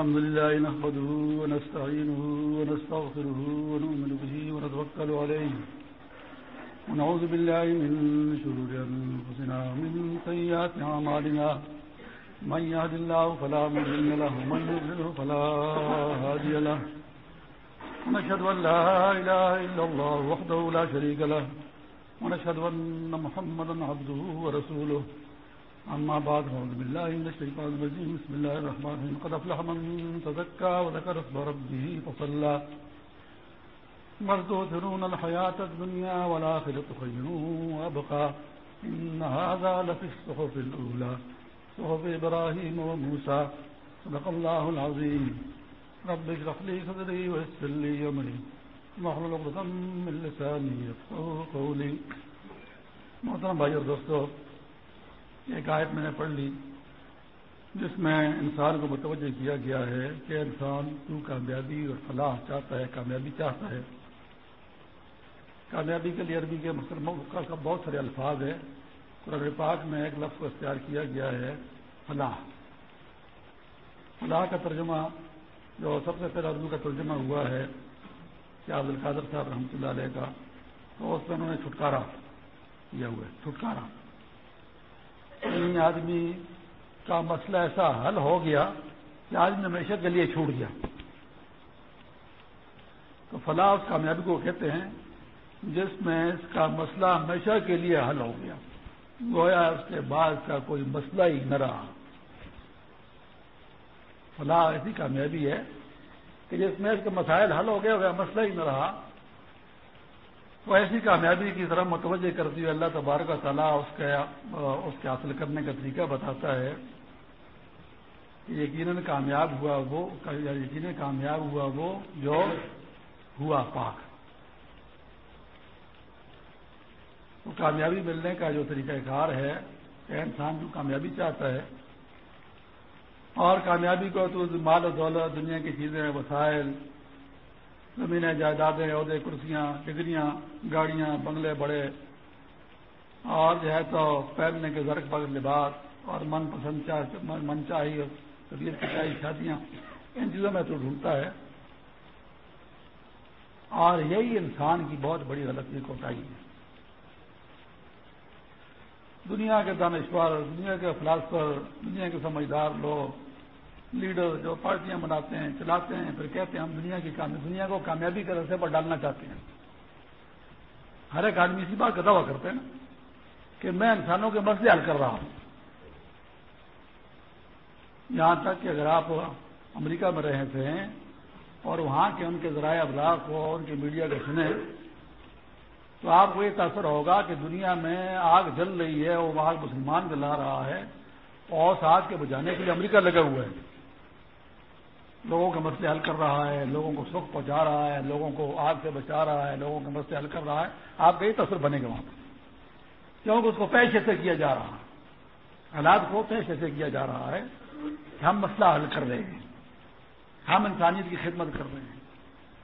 الحمد لله نحمده ونستعينه ونستغفره ونؤمن به ونتوكل عليه ونعوذ بالله من شرور أنفسنا ومن سيئات عمالنا من يهد الله فلا مضل له ومن يضلله فلا هادي له ونشهد أن لا إله إلا الله وحده لا شريك له ونشهد أن محمدا عبده ورسوله أما بعد، أعوذ بالله من الشيطان الرجيم. بسم الله الرحمن الرحيم. قد أفلح من تزكى وذكر اسم ربه فصلى. بل تؤثرون الحياة الدنيا والآخرة خير وأبقى. إن هذا لفي الصحف الأولى. صحف إبراهيم وموسى. صدق الله العظيم. رب اشرح لي صدري ويسر لي أمري. واحلل عقدة من لساني يفقهوا قولي. محترم بھائی اور دوستو ایک آیت میں نے پڑھ لی، جس میں انسان کو متوجہ کیا گیا ہے کہ انسان تو کامیابی اور فلاح چاہتا ہے، کامیابی چاہتا ہے۔ کامیابی کے لیے عربی کے کا بہت سارے الفاظ ہیں۔ قرآن پاک میں ایک لفظ کو اختیار کیا گیا ہے، فلاح۔ فلاح کا ترجمہ جو سب سے پہلا اردو کا ترجمہ ہوا ہے، کہ عبد القادر صاحب رحمۃ اللہ علیہ کا، تو اس میں انہوں نے چھٹکارا کیا ہوا ہے، چھٹکارا۔ آدمی کا مسئلہ ایسا حل ہو گیا کہ آدمی ہمیشہ کے لیے چھوٹ گیا۔ تو فلاح اس کامیابی کو کہتے ہیں جس میں اس کا مسئلہ ہمیشہ کے لیے حل ہو گیا۔ گویا اس کے بعد کا کوئی مسئلہ ہی نہ رہا۔ فلاح ایسی کامیابی ہے کہ جس میں اس کے مسائل حل ہو گئے ہو مسئلہ ہی نہ رہا۔ تو ایسی کامیابی کی طرح متوجہ کرتی ہوئے اللہ تبارک کا تعالیٰ اس کے اس کے حاصل کرنے کا طریقہ بتاتا ہے کہ یقیناً کامیاب ہوا وہ، یقیناً کامیاب ہوا وہ جو ہوا پاک۔ تو کامیابی ملنے کا جو طریقہ کار ہے، کہ انسان جو کامیابی چاہتا ہے، اور کامیابی کو تو مال و دولت، دنیا کی چیزیں، وسائل زمینیں جائیدادیں، عہدے، کرسیاں، ڈگریاں، گاڑیاں، بنگلے بڑے۔ اور جو ہے تو پہننے کے زرق بغل لباس اور من پسند من چاہی طبیعت کی چاہی شادیاں ان چیزوں میں تو ڈھونڈتا ہے۔ اور یہی انسان کی بہت بڑی غلطی کوٹائی ہے۔ دنیا کے دانشور، دنیا کے فلاسفر، دنیا کے سمجھدار لوگ لیڈر جو پارٹیاں بناتے ہیں، چلاتے ہیں، پھر کہتے ہیں ہم دنیا کی دنیا کو کامیابی کے رستے پر ڈالنا چاہتے ہیں۔ ہر ایک آدمی اسی بات کا دعویٰ کرتے ہیں نا کہ میں انسانوں کے مسئلے حل کر رہا ہوں۔ یہاں تک کہ اگر آپ امریکہ میں رہے تھے اور وہاں کے ان کے ذرائع ابلاغ کو ان کے میڈیا کو سنیں تو آپ کو یہ تاثر ہوگا کہ دنیا میں آگ جل رہی ہے، وہ آگ مسلمان جلا رہا ہے اور اس آگ کے بجانے کے لیے امریکہ لگا ہوا ہے۔ لوگوں کے مسئلے حل کر رہا ہے، لوگوں کو سکھ پہنچا رہا ہے، لوگوں کو آگ سے بچا رہا ہے، لوگوں کے مسئلے حل کر رہا ہے۔ آپ کا یہ تصور بنے گا وہاں پہ کیونکہ اس کو پیشے سے کیا جا رہا ہے۔ حالات کو پیشے سے کیا جا رہا ہے کہ ہم مسئلہ حل کر رہے ہیں۔ ہم انسانیت کی خدمت کر رہے ہیں۔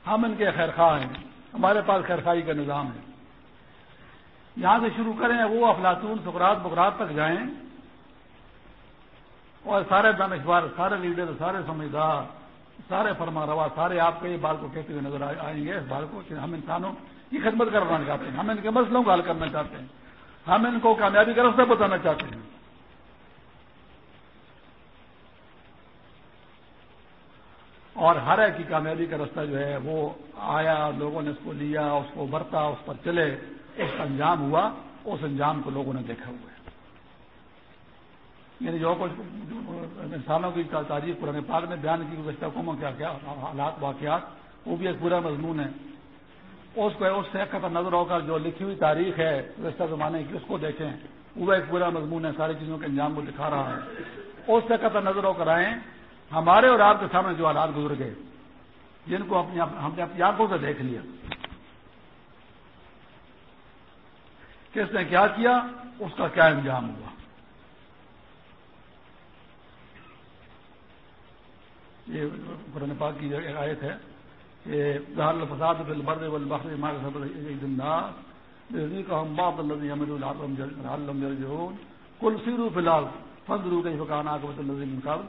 ہم ان کے خیر خواہ ہیں۔ ہمارے پاس خیر خائی کا نظام ہے۔ یہاں سے شروع کریں، وہ افلاطون سکرات بکرات تک جائیں۔ اور سارے دانشور سارے لیڈر، سارے سمجھدار سارے فرما روا، سارے آپ کے یہ بات کو کہتے ہوئے نظر آئیں گے اس بات کو کہ ہم انسانوں کی خدمت کرنا چاہتے ہیں، ہم ان کے مسئلوں کو حل کرنا چاہتے ہیں، ہم ان کو کامیابی کا رستہ بتانا چاہتے ہیں۔ اور ہر ایک کی کامیابی کا رستہ جو ہے وہ آیا، لوگوں نے اس کو لیا، اس کو برتا، اس پر چلے، اس کا انجام ہوا، اس انجام کو لوگوں نے دیکھا ہوا ہے۔ یعنی جو کچھ انسانوں کی تاریخ پرانے پاک نے بیان کی گزشتہ قوموں کیا کیا حالات، واقعات، وہ بھی ایک پورا مضمون ہے۔ اس کو اس سے کا نظر ہو کر جو لکھی ہوئی تاریخ ہے گزشتہ زمانے کی، اس کو دیکھیں۔ وہ ایک پورا مضمون ہے، ساری چیزوں کے انجام کو دکھا رہا ہے۔ اس سے کا نظر ہو کر آئیں۔ ہمارے اور آپ کے سامنے جو حالات گزر گئے، جن کو اپنی ہم نے اپنی آنکھوں سے دیکھ لیا۔ کس نے کیا کیا؟ اس کا کیا انجام ہوا؟ یہ قرآن پاک کی آیت ہے کہ فساد کل سیرو فی الحال فض رو گئی فکان مقابل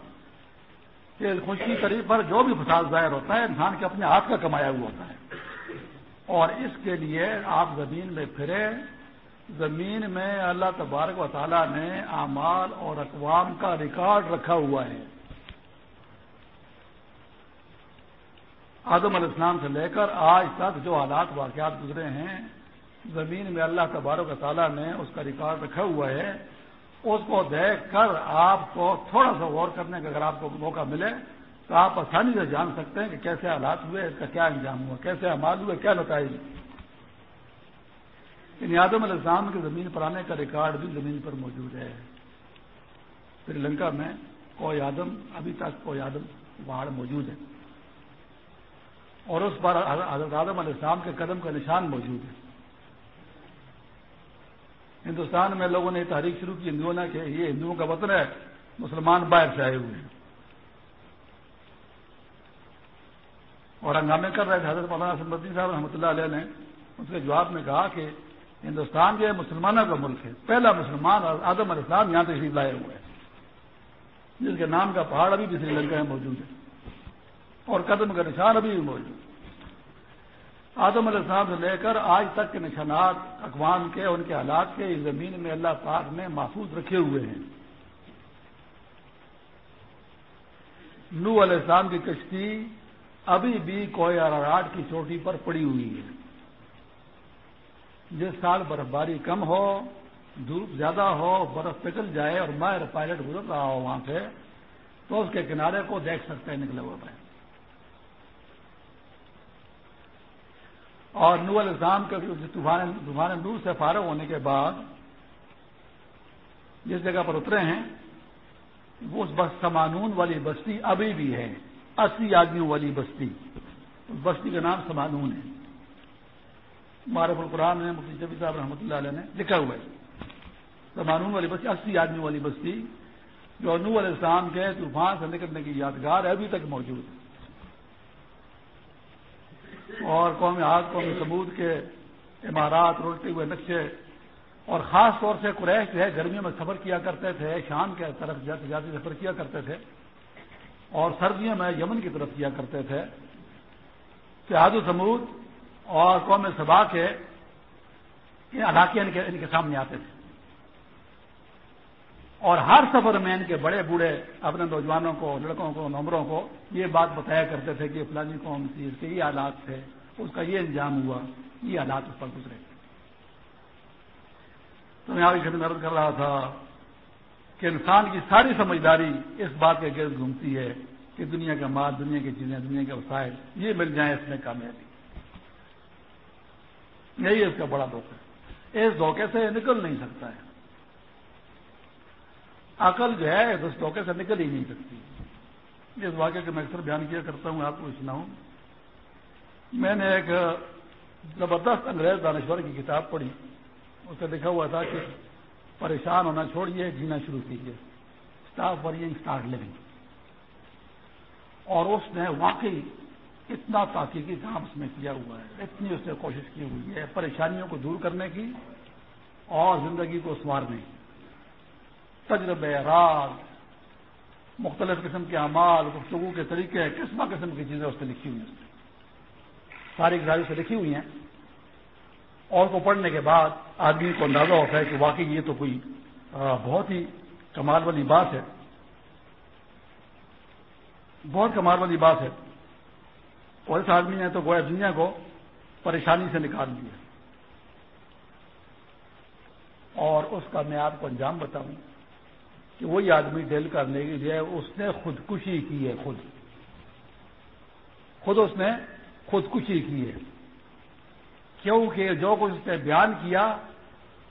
کہ خوشی قریب پر جو بھی فساد ظاہر ہوتا ہے انسان کے اپنے ہاتھ کا کمایا ہوا ہوتا ہے۔ اور اس کے لیے آپ زمین میں پھرے زمین میں اللہ تبارک و تعالیٰ نے اعمال اور اقوام کا ریکارڈ رکھا ہوا ہے۔ آدم علیہ السلام سے لے کر آج تک جو حالات واقعات گزرے ہیں، زمین میں اللہ تبارک تعالیٰ نے اس کا ریکارڈ رکھا ہوا ہے۔ اس کو دیکھ کر آپ کو تھوڑا سا غور کرنے کا اگر آپ کو موقع ملے تو آپ آسانی سے جان سکتے ہیں کہ کیسے حالات ہوئے، اس کا کیا انجام ہوا، کیسے امال ہوئے، کیا نتائج۔ ان آدم علیہ السلام کے زمین پر آنے کا ریکارڈ بھی زمین پر موجود ہے۔ سری لنکا میں کوئی آدم، ابھی تک کوئی آدم پہاڑ موجود ہے۔ اور اس پر حضرت آدم علیہ السلام کے قدم کا نشان موجود ہے۔ ہندوستان میں لوگوں نے تحریک شروع کی، ہندوؤں نے کہ یہ ہندوؤں کا وطن ہے، مسلمان باہر سے آئے ہوئے ہیں۔ اور ہنگامے کر رہے تھے، حضرت مولانا سمبتی صاحب رحمۃ اللہ علیہ نے اس کے جواب میں کہا کہ ہندوستان جو ہے، مسلمانوں کا ملک ہے۔ پہلا مسلمان اور آدم علیہ السلام یہاں تشریف لائے ہوئے ہیں۔ جس کے نام کا پہاڑ ابھی بھی سری لنکا میں موجود ہے۔ اور قدم کا نشان ابھی بھی موجود آدم علیہ السلام سے لے کر آج تک کے نشانات، اقوام کے، ان کے حالات کے، اس زمین میں اللہ پاک نے محفوظ رکھے ہوئے ہیں۔ نو علیہ السلام کی کشتی ابھی بھی کوئی اراراٹ کی چوٹی پر پڑی ہوئی ہے۔ جس سال برف باری کم ہو، دھوپ زیادہ ہو، برف پگل جائے اور ماہر پائلٹ گزر رہا ہو وہاں سے، تو اس کے کنارے کو دیکھ سکتے ہیں نکلے ہوئے اور نور الزام کے طوفان نور سے فارغ ہونے کے بعد جس جگہ پر اترے ہیں، وہ اس بس سمانون والی بستی ابھی بھی ہے، اسی آدمیوں والی بستی۔ اس بستی کا نام سمانون ہے۔ معرف القرآن نے مفتی جبی صاحب رحمۃ اللہ علیہ نے لکھا ہوا ہے۔ سمانون والی بستی، اسی آدمیوں والی بستی جو نور علیہ السلام کے طوفان سے نکلنے کی یادگار ہے ابھی تک موجود ہے۔ اور قومی ہاتھ قومی ثبوت کے عمارات روٹتے ہوئے نقشے، اور خاص طور سے قریش جو ہے گرمیوں میں سفر کیا کرتے تھے، شام کے طرف جاتے جاتے سفر کیا کرتے تھے، اور سردیوں میں یمن کی طرف کیا کرتے تھے، کہ و سمود اور قوم سبا کے علاقے ان کے ان کے سامنے آتے تھے۔ اور ہر سفر میں ان کے بڑے بوڑھے اپنے نوجوانوں کو، لڑکوں کو نمبروں کو یہ بات بتایا کرتے تھے کہ فلانی قوم تھی، اس کے یہ حالات تھے، اس کا یہ انجام ہوا، یہ حالات اس پر گزرے۔ تو میں آگے خدمت کر رہا تھا کہ انسان کی ساری سمجھداری اس بات کے گرد گھومتی ہے کہ دنیا کا مال، دنیا کی چیزیں، دنیا کے وسائل، یہ مل جائیں اس میں کامیابی۔ یہی اس کا بڑا دھوکہ ہے۔ اس دھوکے سے نکل نہیں سکتا ہے۔ عقل جو ہے، اس دھوکے سے نکل ہی نہیں سکتی۔ اس واقعے کے میں اکثر بیان کیا کرتا ہوں آپ کو سناؤں میں نے ایک زبردست انگریز دانشور کی کتاب پڑھی۔ اس سے لکھا ہوا تھا کہ پریشان ہونا چھوڑیے، جینا شروع کیجیے۔ اسٹاف ورینگ اسٹارٹ لیونگ اور اس نے واقعی اتنا تحقیقی کام اس میں کیا ہوا ہے۔ اتنی اس نے کوشش کی ہوئی ہے پریشانیوں کو دور کرنے کی اور زندگی کو سنوارنے کی۔ تجربے راز مختلف قسم کے اعمال، گفتگو کے طریقے قسم قسم کی چیزیں اس پہ لکھی ہوئی ہیں۔ ساری گزاری سے لکھی ہوئی ہیں۔ اور کو پڑھنے کے بعد آدمی کو اندازہ ہوتا ہے کہ واقعی یہ تو کوئی بہت ہی کمال والی بات ہے۔ بہت کمال والی بات ہے۔ اور اس آدمی نے تو گویا دنیا کو پریشانی سے نکال دیا۔ اور اس کا میں آپ کو انجام بتاؤں۔ کہ وہی آدمی ڈیل کرنے کے لیے اس نے خودکشی کی ہے، خود۔ خود اس نے خودکشی کی ہے۔ کیونکہ جو کچھ اس نے بیان کیا،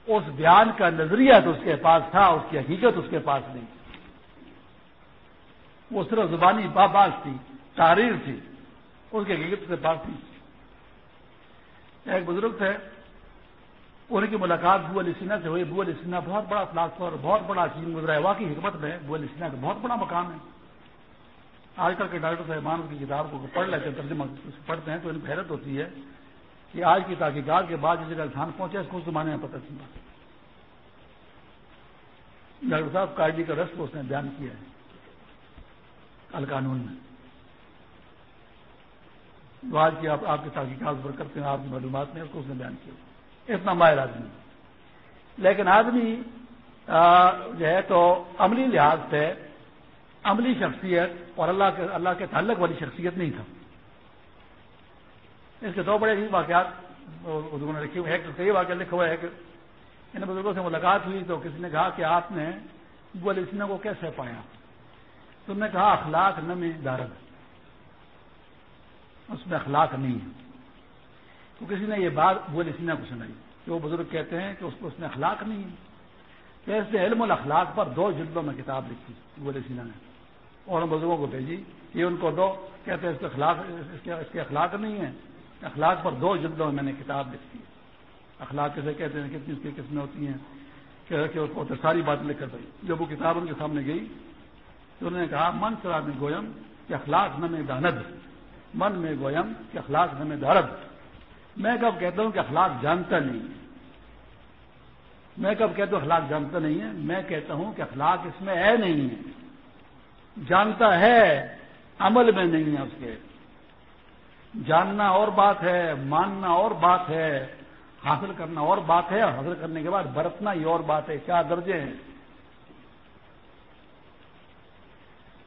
اس بیان کا نظریہ تو اس کے پاس تھا، اس کی حقیقت اس کے پاس نہیں۔ وہ صرف زبانی باباز تھی، تحریر تھی، اس کی حقیقت اس کے پاس تھی۔ ایک بزرگ تھے ان کی ملاقات بو علی سنہا سے ہوئی۔ بو علی سنہا بہت بڑا فلاسفر بہت بڑا چین گزرا ہے۔ واقعی حکمت میں بو علی سنہا کا بہت بڑا مقام ہے۔ آج کل کے ڈاکٹر صاحبان کی کتاب کو پڑھ لیتے ہیں، ترجمہ پڑھتے ہیں تو ان حیرت ہوتی ہے کہ آج کی تحقیقات کے بعد جس جگہ انسان پہنچے اس کو اس زمانے میں پتہ چلتا ڈاکٹر صاحب کارڈی کا رسم اس نے بیان کیا ہے القانون میں۔ جو آج کی آپ کی تحقیقات پر کرتے ہیں، آپ کی معلومات میں اس کو اس نے بیان کیا۔ اتنا ماہر آدمی لیکن آدمی جو ہے تو عملی لحاظ سے عملی شخصیت اور اللہ کے اللہ کے تعلق والی شخصیت نہیں تھا۔ اس کے دو بڑے واقعات بزرگوں نے لکھے ہوئے ہیں۔ کئی واقعہ لکھا ہوا ہے کہ ان بزرگوں سے ملاقات ہوئی تو کسی نے کہا کہ آپ نے بول اسنا کو کیسے پایا؟ تم نے کہا، اخلاق نہ میں دارد۔ اس میں اخلاق نہیں ہے۔ تو کسی نے یہ بات بول اسنا کو سنائی کہ وہ بزرگ کہتے ہیں کہ اس کو اس میں اخلاق نہیں ہے۔ تو ایسے علم الاخلاق پر دو جلدوں میں کتاب لکھی بول سینا نے۔ اور ان بزرگوں کو بھیجی یہ ان کو دو، کہتے ہیں اس اخلاق، اس کے اخلاق نہیں ہے اخلاق پر دو جلدوں میں میں نے کتاب لکھی۔ اخلاق کیسے کہتے ہیں؟ کتنی اس کی قسمیں ہوتی ہیں؟ کہ ساری بات لکھ کر گئی جب وہ کتاب ان کے سامنے گئی تو انہوں نے کہا، من سرا میں گویم کہ اخلاق نہ میں داند۔ من میں گویم کہ اخلاق نہ میں دارد۔ میں کب کہتا ہوں کہ اخلاق جانتا نہیں ہے۔ میں کب کہتا ہوں اخلاق جانتا نہیں ہے؟ میں کہتا ہوں کہ اخلاق اس میں ہے نہیں۔ ہے جانتا ہے، عمل میں نہیں ہے اس کے۔ جاننا اور بات ہے، ماننا اور بات ہے، حاصل کرنا اور بات ہے حاصل کرنے کے بعد برتنا یہ اور بات ہے، کیا درجے ہیں؟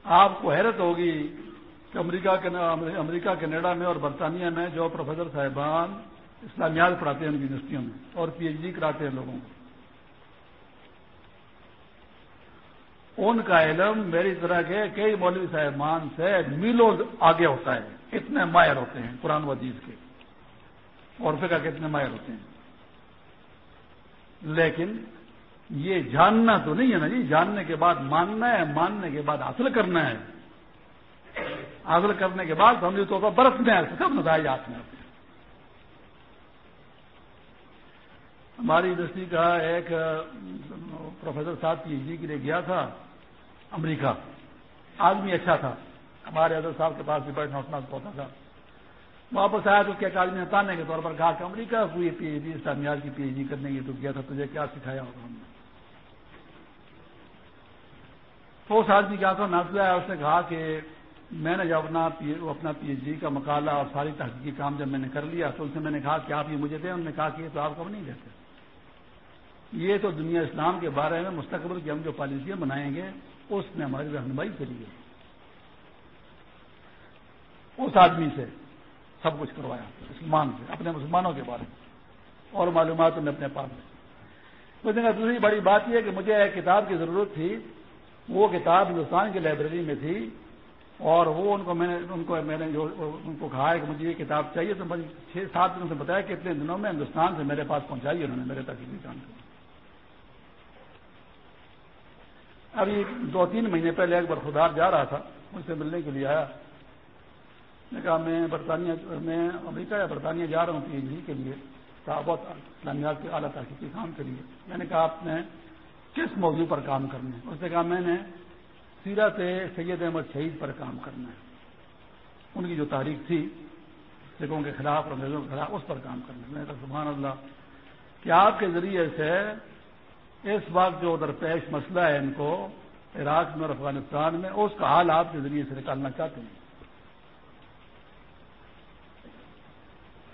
آپ کو حیرت ہوگی امریکہ کے امریکہ، کینیڈا میں اور برطانیہ میں جو پروفیسر صاحبان اسلامیات پڑھاتے ہیں یونیورسٹیوں میں اور پی ایچ ڈی کراتے ہیں لوگوں کو۔ ان کا علم میری طرح کے کئی مولوی صاحبان سے میلوں آگے ہوتا ہے کتنے ماہر ہوتے ہیں قرآن وزیر کے۔ اور فکر کے اتنے ماہر ہوتے ہیں۔ لیکن یہ جاننا تو نہیں ہے نا جی جاننے کے بعد ماننا ہے، ماننے کے بعد حاصل کرنا ہے۔ حاصل کرنے کے بعد ہم طور پر برف میں سب نتائج آتے ہیں ہماری یونیورسٹی کا ایک پروفیسر صاحب پی ایچ ڈی کے لیے گیا تھا امریکہ۔ آدمی اچھا تھا۔ ہمارے حضرت صاحب کے پاس بھی بیٹھنا اٹھنا ہوتا تھا۔ واپس آیا تو اس کے آدمی نے تانے کے طور پر کہا کہ امریکہ کوئی پی ایچ ڈی اسلامیات کی پی ایچ ڈی کرنے کی تو کیا تھا، تجھے کیا سکھایا ہوگا ہم نے؟ تو اس آدمی کیا تھا نازلہ ہے اس نے کہا کہ میں نے جب اپنا اپنا پی ایچ ڈی کا مقالہ اور ساری تحقیقی کام جب میں نے کر لیا تو ان سے میں نے کہا کہ آپ یہ مجھے دیں، انہوں نے کہا کہ یہ تو آپ کو نہیں دیتے۔ یہ تو دنیا اسلام کے بارے میں مستقبل کی ہم جو پالیسیاں بنائیں گے، اس نے ہماری رہنمائی کری ہے۔ اس آدمی سے سب کچھ کروایا، مسلمان سے، اپنے مسلمانوں کے بارے میں۔ اور معلومات میں اپنے پاس میں دوسری بڑی بات یہ ہے کہ مجھے ایک کتاب کی ضرورت تھی۔ وہ کتاب ہندوستان کی لائبریری میں تھی۔ اور وہ ان کو میں نے ان کو میں نے جو ان کو کہا ہے کہ مجھے یہ کتاب چاہیے، تو چھ سات دنوں سے بتایا کہ اتنے دنوں میں ہندوستان سے میرے پاس پہنچائی انہوں نے، میرے تک کام کر ابھی دو تین مہینے پہلے ایک بار جا رہا تھا، مجھ سے ملنے کے لیے آیا۔ نے کہا، میں برطانیہ میں امریکہ یا برطانیہ جا رہا ہوں پی ایچ ڈی کے لیے بہت اسلامیات کے اعلیٰ تحقیقی کام کے لیے۔ میں نے کہا، آپ نے کس موضوع پر کام کرنا ہے؟ اس نے کہا، میں نے سیرت سید احمد شہید پر کام کرنا ہے۔ ان کی جو تاریخ تھی، سکھوں کے خلاف اور انگریزوں کے خلاف، اس پر کام کرنا ہے۔ میں نے سبحان اللہ، کہ آپ کے ذریعے سے اس وقت جو درپیش مسئلہ ہے ان کو، عراق میں اور افغانستان میں، اس کا حال آپ کے ذریعے سے نکالنا چاہتے ہیں۔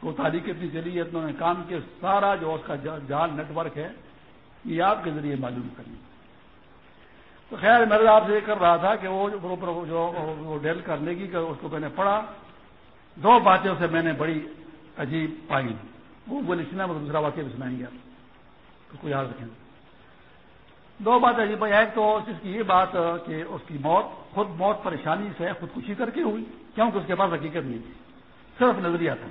وہ تاریخ اتنی چلی ہے انہوں نے کام کیا، سارا جو اس کا جال نیٹ ورک ہے، یہ آپ کے ذریعے معلوم کریں۔ تو خیر میں آپ سے یہ کر رہا تھا کہ وہ جو ڈیل کرنے کی اس کو میں نے پڑھا۔ دو باتیں اسے میں نے بڑی عجیب پائی۔ وہ بولی سنا وہ مطلب دوسرا واقعہ بھی سنائیں گے آپ کو یاد رکھیں۔ دو بات عجیب بھائی ایک تو اس کی یہ بات کہ اس کی موت، خود موت پریشانی سے خودکشی کر کے ہوئی، کیونکہ اس کے پاس حقیقت نہیں تھی، صرف نظریہ تھا۔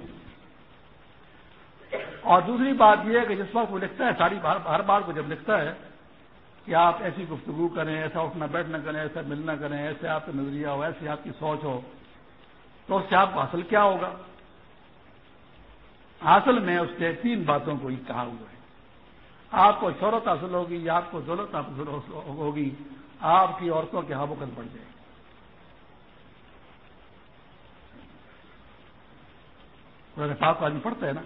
اور دوسری بات یہ ہے کہ جس وقت وہ لکھتا ہے، ساری ہر بار کو جب لکھتا ہے کہ آپ ایسی گفتگو کریں، ایسا اٹھنا بیٹھنا کریں، ایسا ملنا کریں، ایسے آپ کا نظریہ ہو، ایسی آپ کی سوچ ہو، تو اس سے آپ کو حاصل کیا ہوگا؟ حاصل میں اس سے تین باتوں کو ہی کہا ہوا ہے۔ آپ کو شہرت حاصل ہوگی، یا آپ کو ضرورت حاصل ہوگی، آپ کی عورتوں کے ہابوکت بڑھ جائے۔ گی پاک آدمی پڑھتا ہے نا؟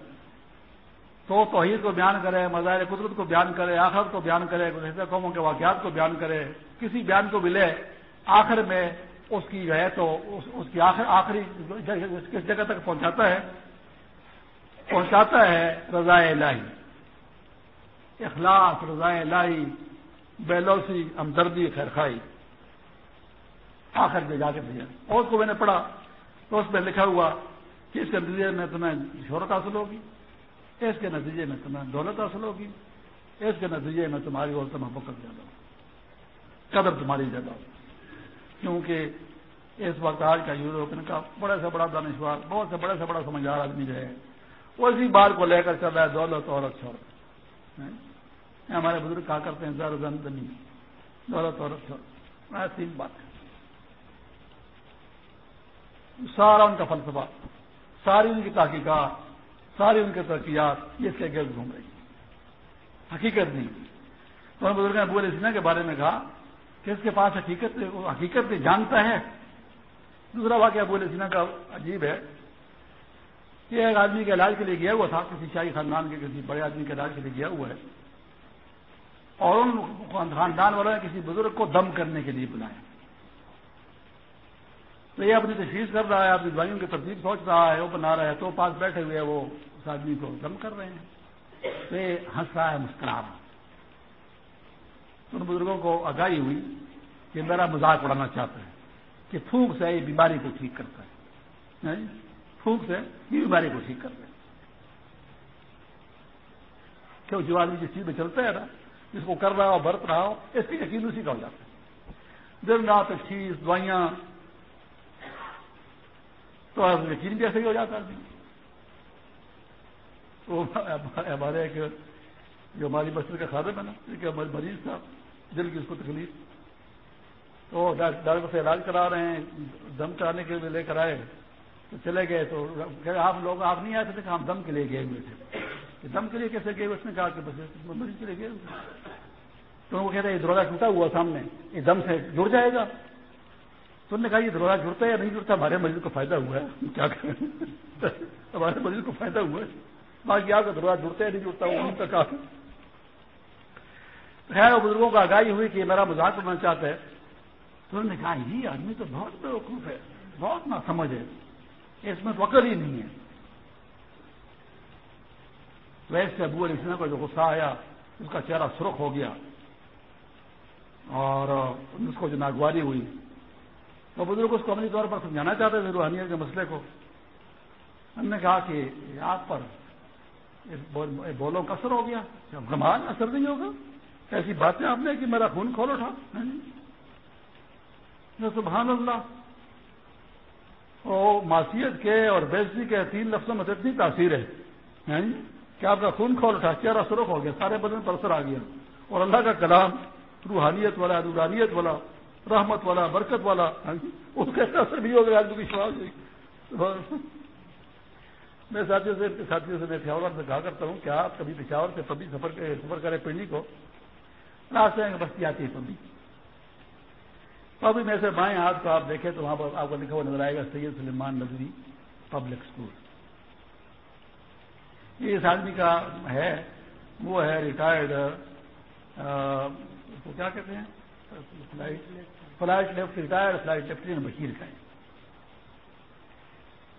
تو توحید کو بیان کرے، مظاہر قدرت کو بیان کرے آخر کو بیان کرے گزشتہ قوموں کے واقعات کو بیان کرے، کسی بیان کو ملے آخر میں اس کی جو ہے تو اس کی آخر، آخری کس جگہ تک پہنچاتا ہے پہنچاتا ہے رضاء الہی۔ اخلاق رضاء الہی، بیلوسی، ہمدردی، خیرخائی۔ آخر میں جا کے دیا اور اس کو میں نے پڑھا تو اس میں لکھا ہوا کہ اس کے نتیجے میں تمہیں شہرت حاصل ہوگی۔ اس کے نتیجے میں تمہیں دولت حاصل ہوگی، اس کے نتیجے میں تمہاری اور تمہیں بکت زیادہ ہو قدر تمہاری زیادہ ہو کیونکہ اس وقت آج کا یوروپین کا بڑے سے بڑا دانشوار بہت سے بڑے سے بڑا سمجھدار آدمی جو ہے وہ اسی بات کو لے کر چل رہا ہے، دولت عورت چھوڑ اچھا ہاں؟ ہمارے بزرگ کہا کرتے ہیں، زر زندنی دولت عورت چھوڑ تین بات۔ ہے سارا ان کا فلسفہ، ساری ان کی تحقیقات ساری ان کے ترقیات یہ اس کے گرد گھوم رہی حقیقت نہیں۔ تو بزرگ نے ابو علیہ کے بارے میں کہا کہ اس کے پاس حقیقت حقیقت جانتا ہے۔ دوسرا واقعہ ابو علیہ کا عجیب ہے کہ ایک آدمی کے علاج کے لیے گیا ہوا تھا، کسی شاہی خاندان کے، کسی بڑے آدمی کے علاج کے لیے گیا ہوا ہے۔ اور ان خاندان والوں نے کسی بزرگ کو دم کرنے کے لیے بلایا۔ تو یہ اپنی تشخیص کر رہا ہے، اپنی دوائیوں کی ترتیب سوچ رہا ہے، وہ بنا رہا ہے، تو پاس بیٹھے ہوئے وہ۔ اس آدمی کو دم کر رہے ہیں تو یہ ہنس رہا ہے مسکرا رہا ان بزرگوں کو آگاہی ہوئی کہ میرا مذاق اڑانا چاہتا ہے کہ پھونک سے یہ بیماری کو ٹھیک کرتا ہے۔ پھونک سے یہ بیماری کو ٹھیک کرتا ہے۔ کیوں؟ جو آدمی جس چیز میں چلتا ہے نا، جس کو کر رہا ہو، برت رہا ہو، اس کی یقین اسی کا ہو جاتا ہے۔ دن، رات، چیز، دوائیاں، تو یقین بھی ایسے ہی ہو جاتا ہے۔ تو ہمارے ایک جو ہماری مسجد کا خادم ہے نا کہ ہمارے مریض تھا، دل کی اس کو تکلیف۔ تو ڈاکٹر سے علاج کرا رہے ہیں، دم کرانے کے لیے لے کر آئے۔ تو چلے گئے، تو آپ لوگ، آپ نہیں آئے تھے کہ ہم دم کے لیے گئے ہوئے تھے۔ کہ دم کے لیے کیسے گئے؟ اس نے کہا کہ بس مریض کے لیے گئے تو وہ کہتے ہیں یہ دروازہ ٹوٹا ہوا سامنے، یہ دم سے جڑ جائے گا۔ تو انہوں نے کہا، یہ دروازہ جڑتا ہے یا نہیں جڑتا؟ ہمارے مریض کو فائدہ ہوا ہے۔ کیا کریں؟ ہمارے مریض کو فائدہ ہوا ہے۔ باقی آپ کا دروازہ جڑتا ہے نہیں جڑتا ان کا کہا خیر بزرگوں کو آگاہی ہوئی کہ میرا مذاق کرنا چاہتا ہے۔ تو انہوں نے کہا، یہ آدمی تو بہت بیوقوف ہے، بہت نہ سمجھ ہے، اس میں وقت ہی نہیں ہے۔ ویسے ابو علیہ السلام کا جو غصہ آیا، اس کا چہرہ سرخ ہو گیا اور اس کو جو ناگواری ہوئی۔ تو بزرگ اس کو عملی طور پر سمجھانا چاہتے تھے، روحانیت کے مسئلے کو۔ ہم نے کہا کہ آپ پر بولوں کا اثر ہو گیا۔ برہمان اثر نہیں ہوگا۔ ایسی باتیں آپ نے کہ میرا خون کھول اٹھا۔ ہاں جی۔ سبحان اللہ۔ وہ معصیت کے اور بیزی کے تین لفظوں میں اتنی تاثیر ہے۔ ہاں جی۔ کہ آپ کا خون کھول اٹھا، چہرہ سرخ ہو گیا، سارے بدن پر اثر آ گیا۔ اور اللہ کا کلام، روحانیت والا روحانیت والا، رحمت والا، برکت والا۔ ہاں جی۔ اس کا اثر بھی ہو گیا آدمی وشواس میں ساتھیوں سے ساتھیوں سے میں پشاور سے کہا کرتا ہوں کہ آپ کبھی پشاور سے کبھی سفر سفر کریں پنڈی کو، راستے میں بستی آتی ہے پنڈی۔ تو ابھی میں سے بائیں ہاتھ کو آپ دیکھیں تو وہاں پر آپ کو لکھا ہوا نظر آئے گا، سید سلیمان ندوی پبلک اسکول۔ یہ اس آدمی کا ہے، وہ ہے ریٹائرڈ اس کو کیا کہتے ہیں؟ Flight left retire flight lieutenant Bashir کا ہے۔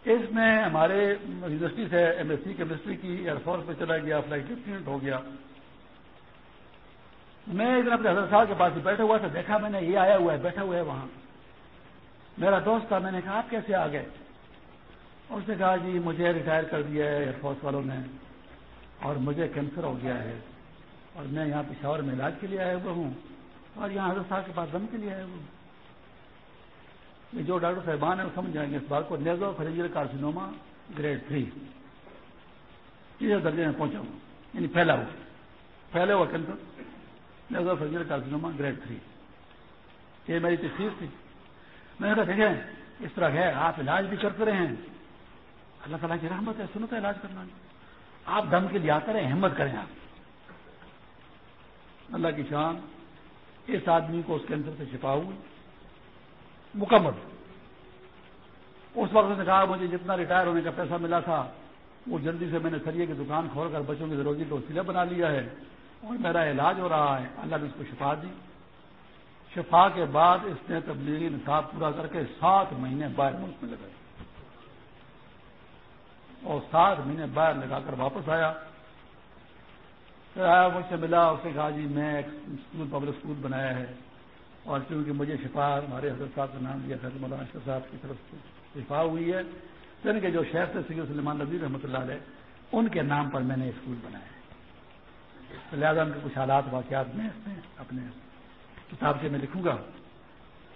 اس میں ہمارے یونیورسٹی سے ایم ایس سی کیمسٹری کی ایئر فورس پہ چلا گیا، فلائٹ لیفٹیننٹ ہو گیا۔ میں ایک دن اپنے حضرت صاحب کے پاس بیٹھا ہوا تھا، دیکھا میں نے، یہ آیا ہوا ہے، بیٹھا ہوا ہے وہاں۔ میرا دوست تھا، میں نے کہا، آپ کیسے آ گئے؟ اس نے کہا جی مجھے ریٹائر کر دیا ہے ایئر فورس والوں نے اور مجھے کینسر ہو گیا ہے۔ اور میں یہاں پشاور میں علاج کے لیے آیا ہوا ہوں اور یہاں حضرت صاحب کے پاس دم کے لیے آیا ہوا یہ جو ڈاکٹر صاحبان ہیں وہ سمجھ جائیں گے اس بات کو۔ Nasopharyngeal carcinoma grade three. تیسرے درجے میں پہنچا ہوں۔ یعنی پھیلا ہوا۔ پھیلے ہوا cancer nasopharyngeal carcinoma grade three. یہ میری تشخیص تھی۔ میں نے کہا دیکھیں، اس طرح ہے۔ آپ علاج بھی کرتے رہے ہیں۔ اللہ تعالیٰ کی رحمت ہے سنتا ہے علاج کرنا۔ آپ دم کے لیے آتے رہے، ہمت کریں آپ۔ اللہ کی شان، اس آدمی کو اس کینسر سے چھپا ہوئی۔ مکمل۔ اس وقت نے کہا، مجھے جتنا ریٹائر ہونے کا پیسہ ملا تھا، وہ جلدی سے میں نے سریے کی دکان کھول کر بچوں کی ضروری کو وسیلہ بنا لیا ہے اور میرا علاج ہو رہا ہے۔ اللہ نے اس کو شفا دی۔ شفا کے بعد اس نے تبلیغی نصاب پورا کر کے سات مہینے باہر ملک میں لگائے۔ اور سات مہینے باہر لگا کر واپس آیا۔ پھر آیا، مجھ سے ملا، اس نے کہا جی میں ایک اسکول، پبلک اسکول بنایا ہے۔ اور چونکہ مجھے شفا ہمارے حضرت صاحب کا نام دیا تھا مولانا شاہ صاحب کی طرف سے شفا ہوئی ہے۔ یعنی کہ جو شہر سے سید سلمان نبی رحمۃ اللہ علیہ ان کے نام پر میں نے اسکول بنایا ہے۔ لہٰذا ان کے کچھ حالات واقعات میں اپنے کتاب سے میں لکھوں گا۔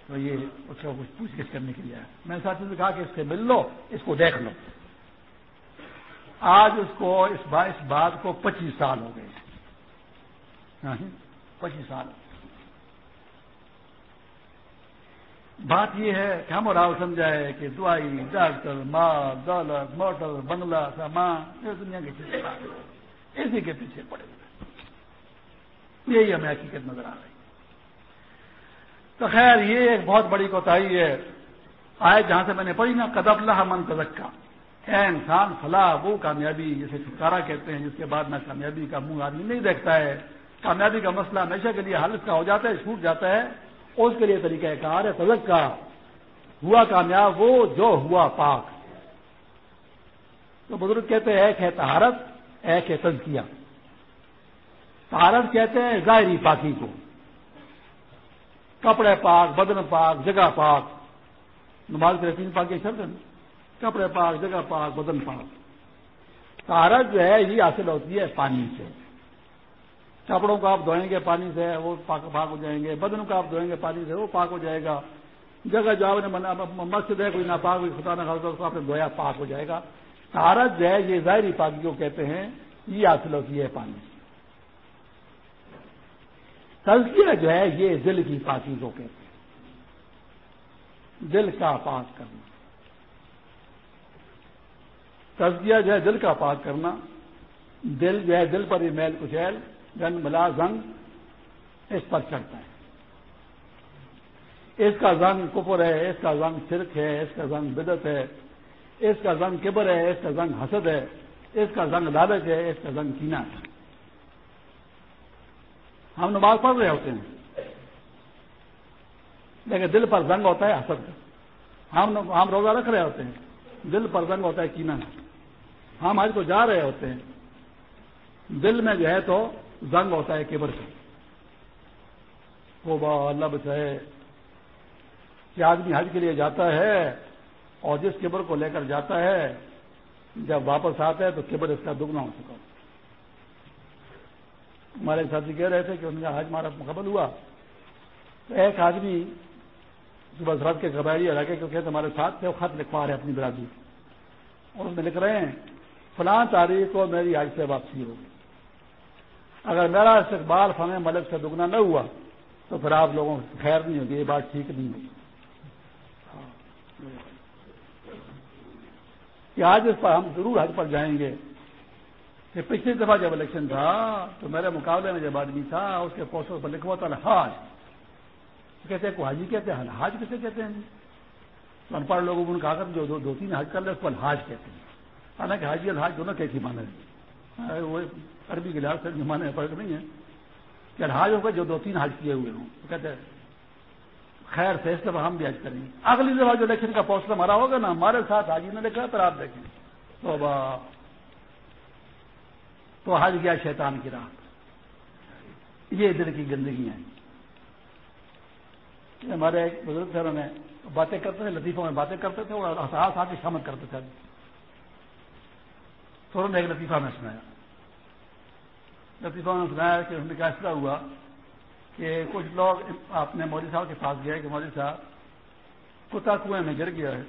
تو یہ اس کا کچھ پوچھ گچھ کرنے کے لیے میں نے ساتھی سے کہا کہ اس سے مل لو اس کو دیکھ لو۔ آج اس کو اس بات کو پچیس سال ہو گئے ہاں جی، پچیس سال۔ بات یہ ہے کہ ہم اور آپ سمجھائے کہ دوائی، ڈاکٹر ماں دولت، موٹر، بنگلہ، سامان، یہ دنیا کے پیچھے اسی کے پیچھے پڑے ہوئے یہی ہمیں حقیقت نظر آ رہی تو خیر، یہ ایک بہت بڑی کوتاہی ہے۔ آئے جہاں سے میں نے پڑھی نا، قدب اللہ من تزکا۔ اے انسان، فلاح، وہ کامیابی، جسے چھٹکارا کہتے ہیں، جس کے بعد نہ کامیابی کا منہ آدمی نہیں دیکھتا ہے۔ کامیابی کا مسئلہ ہمیشہ کے لیے حل اس کا ہو جاتا ہے، چھوٹ جاتا ہے۔ اس کے لیے طریقہ کار ہے تلک کا۔ ہوا کامیاب وہ جو ہوا پاک۔ تو بزرگ کہتے ہیں، ایک ہے تہارت ایک ہے تزکیہ۔ تہارت کہتے ہیں ظاہری پاکی کو۔ کپڑے پاک، بدن پاک، جگہ پاک۔ نماز کے تین پاک شرط ہے کپڑے پاک، جگہ پاک، بدن پاک۔ تہارت جو ہے، یہ حاصل ہوتی ہے پانی سے۔ کپڑوں کو آپ دھوئیں گے، پانی سے وہ پاک پاک ہو جائیں گے بدن کو آپ دھوئیں گے، پانی سے وہ پاک ہو جائے گا۔ جگہ جو آپ نے مسجد ہے، کوئی ناپاک ہوئی خدا نہ خاص اس کو آپ نے دھویا، پاک ہو جائے گا۔ تارت جو ہے، یہ ظاہری پاکی کو کہتے ہیں، یہ حاصل ہوتی ہے پانی تزکیہ جو ہے، یہ دل کی پاکی کو کہتے ہیں۔ دل کا پاک کرنا۔ تزکیہ جو ہے، دل کا پاک کرنا۔ دل جو ہے، دل پر ہی میل کچیل۔ جنگ ملا زنگ اس پر چڑھتا ہے اس کا زنگ کپر ہے، اس کا زنگ سرک ہے، اس کا زنگ بدت ہے۔ اس کا زنگ کبر ہے، اس کا زنگ حسد ہے۔ اس کا زنگ لالچ ہے، اس کا زنگ کینا ہے۔ ہم نماز پڑھ رہے ہوتے ہیں۔ لیکن دل پر زنگ ہوتا ہے حسد۔ کا ہم ہم روزہ رکھ رہے ہوتے ہیں۔ دل پر زنگ ہوتا ہے کینا ہم آج کو جا رہے ہوتے ہیں۔ دل میں جو ہے تو زنگ ہوتا ہے کیبر کا وہ با اللہ بچائے کہ آدمی حج کے لیے جاتا ہے اور جس کیبر کو لے کر جاتا ہے، جب واپس آتا ہے تو کیبر اس کا دگنا ہو چکا۔ ہمارے ساتھی کہہ رہے تھے کہ ان کا حج مارا مقبل ہوا۔ تو ایک آدمی صبح سرحد کے قبائلی علاقے کے کہتے ہمارے ساتھ تھے، وہ خط لکھوا رہے اپنی برادری۔ اور اس میں لکھ رہے ہیں، فلاں تاریخ کو میری حج سے واپسی ہوگی اگر میرا استقبال فن ملک سے دگنا نہ ہوا، تو پھر آپ لوگوں کو خیر نہیں ہوگی یہ بات ٹھیک نہیں ہوگی کہ آج اس پر ہم ضرور حج پر جائیں گے کہ پچھلی دفعہ جب الیکشن تھا، تو میرے مقابلے میں جب آدمی تھا، اس کے پوسٹر پر لکھوا تھا، الحاج۔ کہتے ہیں کو حاجی کہتے ہیں، الحاج کسے کہتے ہیں؟ تو ان پڑھ لوگوں نے کہا کر جو دو تین حج کر لے، اس کو الحاج کہتے ہیں۔ حالانکہ حاجی الحاج دونوں کیسی مانا ہے وہ عربی کے لحاظ سے زمانے میں فرق نہیں ہے کہ حاج ہوگا جو دو تین حج کیے ہوئے ہوں تو کہتے ہیں، خیر سے اس دفعہ ہم بھی حج کریں گے۔ اگلی دفعہ جو الیکشن کا پوسٹر ہمارا ہوگا نا، ہمارے ساتھ حاجی نے لکھا پھر آپ دیکھیں۔ تو تو حج گیا شیطان کی راہ یہ ادھر کی گندگی ہیں۔ ہمارے ایک بزرگ تھے انہوں نے باتیں کرتے تھے، لطیفوں میں باتیں کرتے تھے اور احساس آ کے شامل کرتے تھے۔ تو انہوں نے ایک لطیفہ میں سنایا۔ لطیفہ میں سنایا کہ ان کا ایسا ہوا کہ کچھ لوگ اپنے مودی صاحب کے پاس گئے کہ مودی صاحب کتا کنویں میں گر گیا ہے۔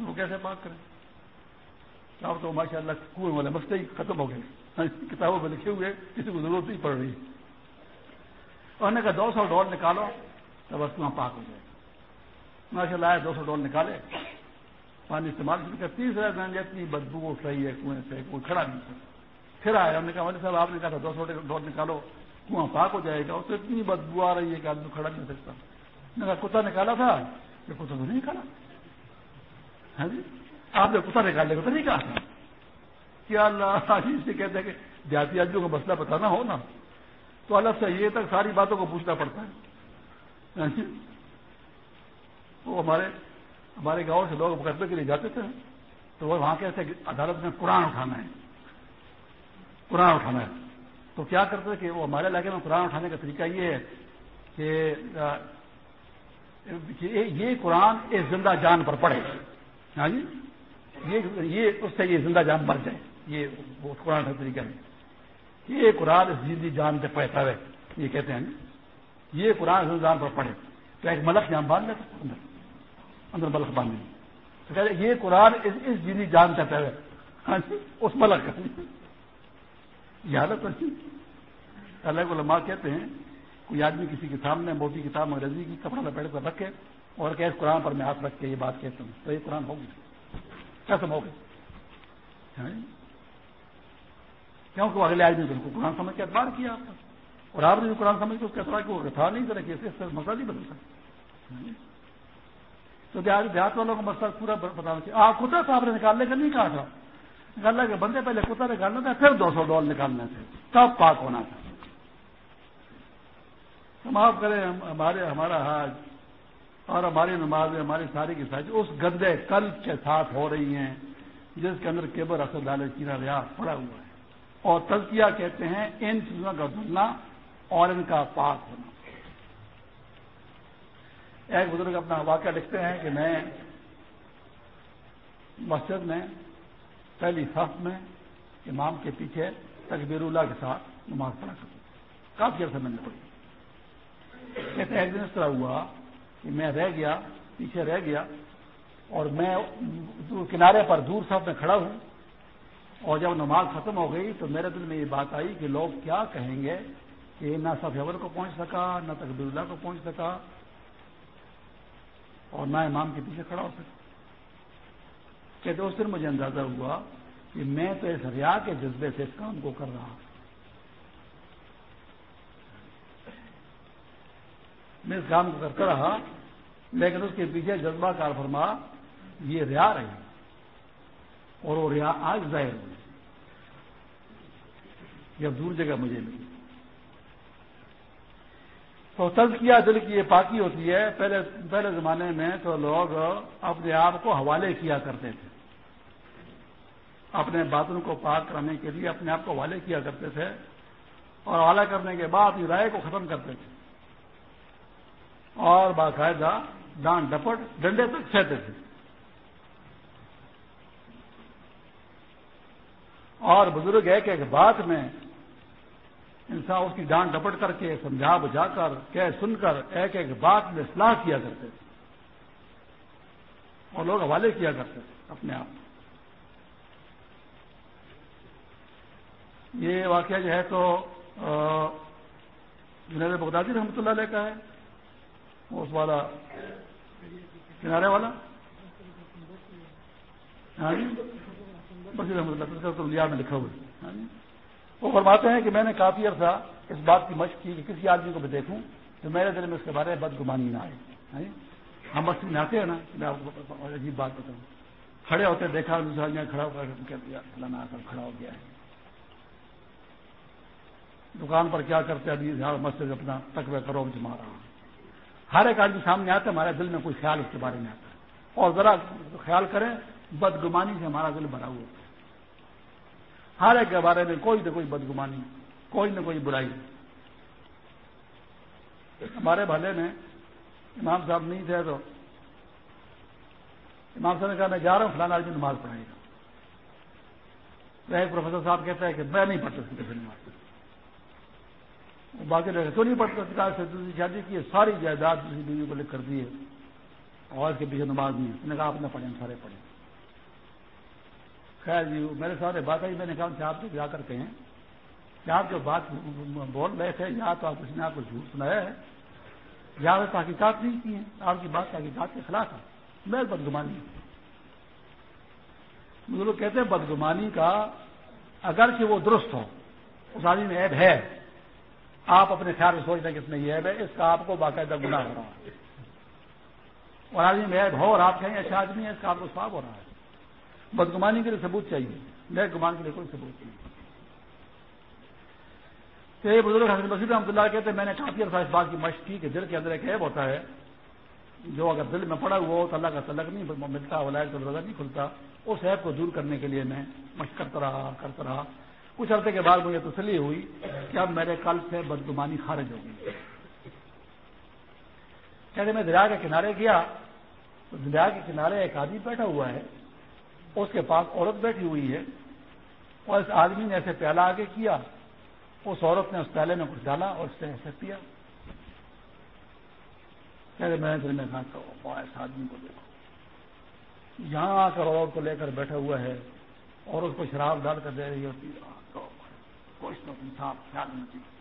وہ کیسے بات کریں؟ صاحب تو ماشاء اللہ کنویں والے مسئلے ہی ختم ہو گئے۔ ہاں، کتابوں میں لکھے ہوئے کسی کو ضرورت نہیں پڑ رہی۔ انہوں نے کہا، دو سو ڈول نکالو تو بس کنواں پاک ہو جائے۔ ماشاء اللہ دو سو ڈول نکالے۔ پانی استعمال شروع کر تیسرا دن اتنی بدبو اٹھ رہی ہے، کنویں سے کوئی کھڑا نہیں سکتا پھر آیا انہوں نے کہا مودی صاحب، آپ نے کہا تھا، دو سو ڈول نکالو، کنواں پاک ہو جائے گا، اس سے اتنی بدبو آ رہی ہے کہ آدمی کھڑا نہیں سکتا۔ میں کہا، کتا نکالا تھا؟ یہ کتا تو نہیں نکالا ہاں جی؟ آپ نے کتا نکالنے کو تو نہیں کہا تھا۔ کیا اللہ سے کہتے ہیں کہ دیہاتی آدمیوں کا مسئلہ بتانا ہو نا۔ تو الگ سے یہ تک ساری باتوں کو پوچھنا پڑتا ہے۔ ہاں جی؟ وہ ہمارے ہمارے گاؤں سے لوگ مقدمے کے لیے جاتے تھے، تو وہ وہاں کہتے عدالت میں قرآن اٹھانا ہے۔ قرآن اٹھانا ہے۔ تو کیا کرتے کہ وہ ہمارے علاقے میں قرآن اٹھانے کا طریقہ یہ ہے کہ یہ قرآن ایک زندہ جان پر پڑے۔ ہاں جی؟ یہ اس سے یہ زندہ جان مر جائے۔ یہ قرآن کا طریقہ ہے۔ یہ قرآن اس زندگی جان سے پڑتا ہے۔ یہ کہتے ہیں۔ یہ قرآن زندہ جان پر پڑے۔ تو ایک ملک جان باندھ لیتا اندر اندر ملک باندھ تو یہ قرآن اس زندگی جان سے پہ ہاں جی اس ملک کا۔ یہ حالت الگ علماء کہتے ہیں، کوئی آدمی کسی کے سامنے موٹی کتاب انگریزی کی، کپڑا لپیٹ کر رکھے اور کہ اس قرآن پر میں ہاتھ رکھ کے یہ بات کہتا ہوں۔ تو یہ قرآن ہوگی کیسے ہوگی ہاں جی؟ اگلے آدمی نے قرآن سمجھ کے اعتبار کیا آپ کا اور آپ نے جو قرآن سمجھ کے اس کا اعتبار کیا، وہ تھا نہیں طرح اس سے مسئلہ نہیں بدل سکتا ہاں جی؟ تو دیہات والوں کا مسئلہ پورا بتانا چاہیے۔ آپ خود صاحب نے نکالنے کا نہیں کہا تھا۔ نکالنا کے بندے پہلے کتا نکالنا تھا پھر دو سو ڈول نکالنا تھے۔ تب پاک ہونا تھا۔ ہم آپ کریں ہمارے ہمارا حاج اور ہماری نماز، ہماری ساری کی ساری اس گندے کل کے ساتھ ہو رہی ہیں، جس کے اندر کیبر اصل ڈالے چینا ریاض پڑا ہوا ہے۔ اور تزکیہ کہتے ہیں، ان چیزوں کا دھلنا اور ان کا پاک ہونا۔ ایک بزرگ اپنا واقعہ لکھتے ہیں کہ میں مسجد میں پہلی صف میں امام کے پیچھے تکبیر اللہ کے ساتھ نماز پڑھا کروں کافی عرصہ میں نے پڑھی۔ کہتے ایک دن اس طرح ہوا کہ میں رہ گیا، پیچھے رہ گیا اور میں کنارے پر دور صف میں کھڑا ہوں اور جب نماز ختم ہو گئی تو میرے دل میں یہ بات آئی کہ لوگ کیا کہیں گے کہ نہ صف اول کو پہنچ سکا، نہ تقبیر اللہ کو پہنچ سکا۔ اور نہ امام کے پیچھے کھڑا ہو سکا کہ اس دن مجھے اندازہ ہوا کہ میں تو اس ریا کے جذبے سے اس کام کو کر رہا ہوں۔ میں اس کام کو کرتا رہا، لیکن اس کے پیچھے جذبہ کار فرما، یہ ریا رہی اور وہ ریا آج ظاہر ہوئی۔ یہ دور جگہ مجھے ملی۔ تو تز کیا دل کی یہ پاکی ہوتی ہے، پہلے پہلے زمانے میں تو لوگ اپنے آپ کو حوالے کیا کرتے تھے۔ اپنے باتوں کو پاک کرانے کے لیے اپنے آپ کو حوالے کیا کرتے تھے اور حوالہ کرنے کے بعد رائے کو ختم کرتے تھے۔ اور باقاعدہ ڈانٹ ڈپٹ ڈنڈے تک سہتے تھے۔ اور بزرگ ایک ایک بات میں انسان اس کی ڈانٹ ڈپٹ کر کے سمجھا بجھا کر، کہہ سن کر، ایک ایک بات میں اصلاح کیا کرتے تھے۔ اور لوگ حوالے کیا کرتے تھے اپنے آپ۔ یہ واقعہ جو ہے تو جنید بغدادی رحمۃ اللہ علیہ کا ہے۔ اس والا کنارے والا۔ ہاں جی؟ بشیر رحمۃ اللہ میں لکھا ہوا ہاں جی؟ وہ فرماتے ہیں کہ میں نے کافی عرصہ اس بات کی مشق کی کہ کسی آدمی کو بھی دیکھوں تو میرے دل میں اس کے بارے میں بدگمانی نہ آئے ہم مسجد میں آتے ہیں نا، میں آپ کو عجیب بات بتاؤں۔ کھڑے ہوتے دیکھا دوسرا کھڑا ہو کر کھڑا ہو گیا ہے۔ دکان پر کیا کرتے ابھی مسجد اپنا تقوی کرو جما رہا ہر ایک آدمی سامنے آتا ہے، ہمارے دل میں کوئی خیال اس کے بارے میں آتا ہے۔ اور ذرا خیال کریں، بدگمانی سے ہمارا دل بھرا ہوا ہے۔ ہر ایک کے بارے میں کوئی نہ کوئی بدگمانی، کوئی نہ کوئی برائی۔ ہمارے بھلے میں امام صاحب نہیں تھے تو امام صاحب نے کہا، میں جا رہا ہوں فلانا آدمی نماز پڑھائے گا ایک پروفیسر صاحب کہتے ہیں کہ میں نہیں پڑھتا کسی نماز۔ باقی لوگ تو نہیں پڑھتا۔ سے دوسری جی شادی کی ساری جائیداد دوسری بیوی کو لکھ کر دی ہے۔ اور اس کے پیچھے نماز نہیں ہے۔ نے کہا، آپ نے پڑھیں، سارے پڑھیں۔ خیر جی میرے سارے بات آئی میں نے کہا آپ جا کر کہیں۔ کہ آپ جو بات بول رہے تھے یا تو آپ اس نے آپ کو جھوٹ سنایا ہے۔ یا تحقیقات نہیں کی ہیں، آپ کی بات تحقیقات کے خلاف ہے۔ میں بدگمانی۔ مجھے لوگ کہتے ہیں بدگمانی کا اگر کہ وہ درست ہو، اس آدمی میں عیب ہے۔ آپ اپنے خیال میں سوچ رہے ہیں کہ اس میں یہ عیب ہے، اس کا آپ کو باقاعدہ گناہ ہو رہا ہے۔ اور آدمی میں عیب ہو اور آپ کہیں اچھا آدمی ہے اس کا آپ کو صاف ہو رہا ہے۔ بدگمانی کے لیے ثبوت چاہیے۔ نیک گمان کے لیے کوئی ثبوت نہیں۔ تو یہ بزرگ حضرت مسیح رحمۃ اللہ کہتے ہیں، میں نے کافی عرصہ اس بات کی مشق کی کہ دل کے اندر ایک عیب ہوتا ہے۔ جو اگر دل میں پڑا ہوا ہو تو اللہ کا تعلق نہیں ملتا ولاد کا دروازہ نہیں کھلتا۔ اس عیب کو دور کرنے کے لیے میں مشق کرتا رہا کرتا رہا۔ کچھ عرصے کے بعد مجھے تسلی ہوئی کہ اب میرے کل سے بدگمانی خارج ہو گئی کہتے میں دریا کے کنارے گیا۔ تو دریا کے کنارے ایک آدمی بیٹھا ہوا ہے۔ اس کے پاس عورت بیٹھی ہوئی ہے اور اس آدمی نے ایسے پیالہ آگے کیا، اس عورت نے اس پیالے میں کچھ ڈالا اور اس سے ایسے پیا۔ کہتے، میں دل میں کہا اس آدمی کو دیکھو۔ یہاں آ کر عورت کو لے کر بیٹھا ہوا ہے اور اس کو شراب ڈال کر دے رہی ہوتی کچھ نہ صاف خیال نہیں چاہیے۔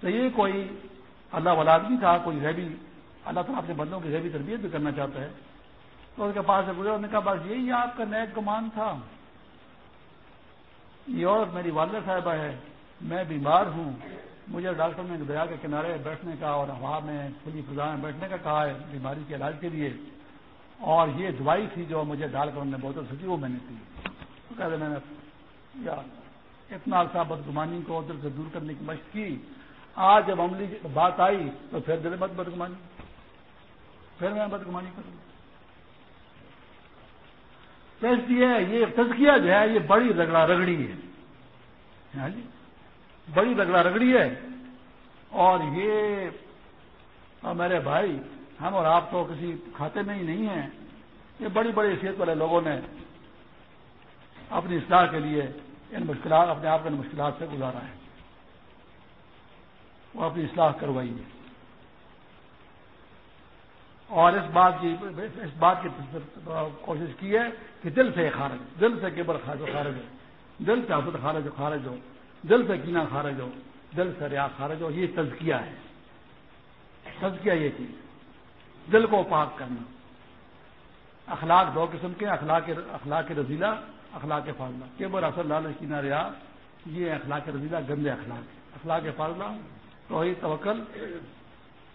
تو یہ کوئی اللہ والا آدمی تھا، کوئی غیبی اللہ تعالیٰ اپنے بندوں کی غیبی تربیت بھی کرنا چاہتا ہے۔ تو اس کے پاس سے گزرا نے کہا، بس یہی آپ کا نیک گمان تھا۔ یہ اور میری والدہ صاحبہ ہے، میں بیمار ہوں۔ مجھے ڈاکٹر نے دریا کے کنارے بیٹھنے کا اور ہوا میں کھلی فضا میں بیٹھنے کا کہا ہے، بیماری کے علاج کے لیے۔ اور یہ دوائی تھی جو مجھے ڈال کر انہوں نے بوتل سوچی وہ میں نے پی۔ کہتے میں نے اتنا عرصہ بدگمانی کو ادھر سے دور کرنے کی مشق کی۔ آج جب عملی بات آئی تو پھر دل مت بدگمانی۔ پھر میں بدگمانی کروں تو اس لیے یہ تزکیہ جو ہے، یہ بڑی رگڑا رگڑی ہے۔ ہاں جی؟ بڑی رگڑا رگڑی ہے۔ اور یہ میرے بھائی، ہم اور آپ تو کسی کھاتے میں ہی نہیں ہیں۔ یہ بڑی بڑی حیثیت والے لوگوں نے اپنی اصلاح کے لیے ان مشکلات، اپنے آپ کو ان مشکلات سے گزارا ہے۔ وہ اپنی اصلاح کروائی ہے۔ اور اس بات کی اس بات کی کوشش کی ہے کہ دل سے خارج دل سے کیبل خارج خارج ہو۔ دل سے حسد خارج خارج ہو۔ دل سے کینا خارج ہو، دل سے ریا خارج ہو۔ یہ تزکیہ ہے۔ تزکیہ یہ چیز دل کو پاک کرنا۔ اخلاق دو قسم کے اخلاق اخلاق رضیلا اخلاق فاضلہ۔ کیبل اصل لال کینا ریا، یہ اخلاق رضیلا گندے اخلاق۔ اخلاق فاضلہ، توحید، توکل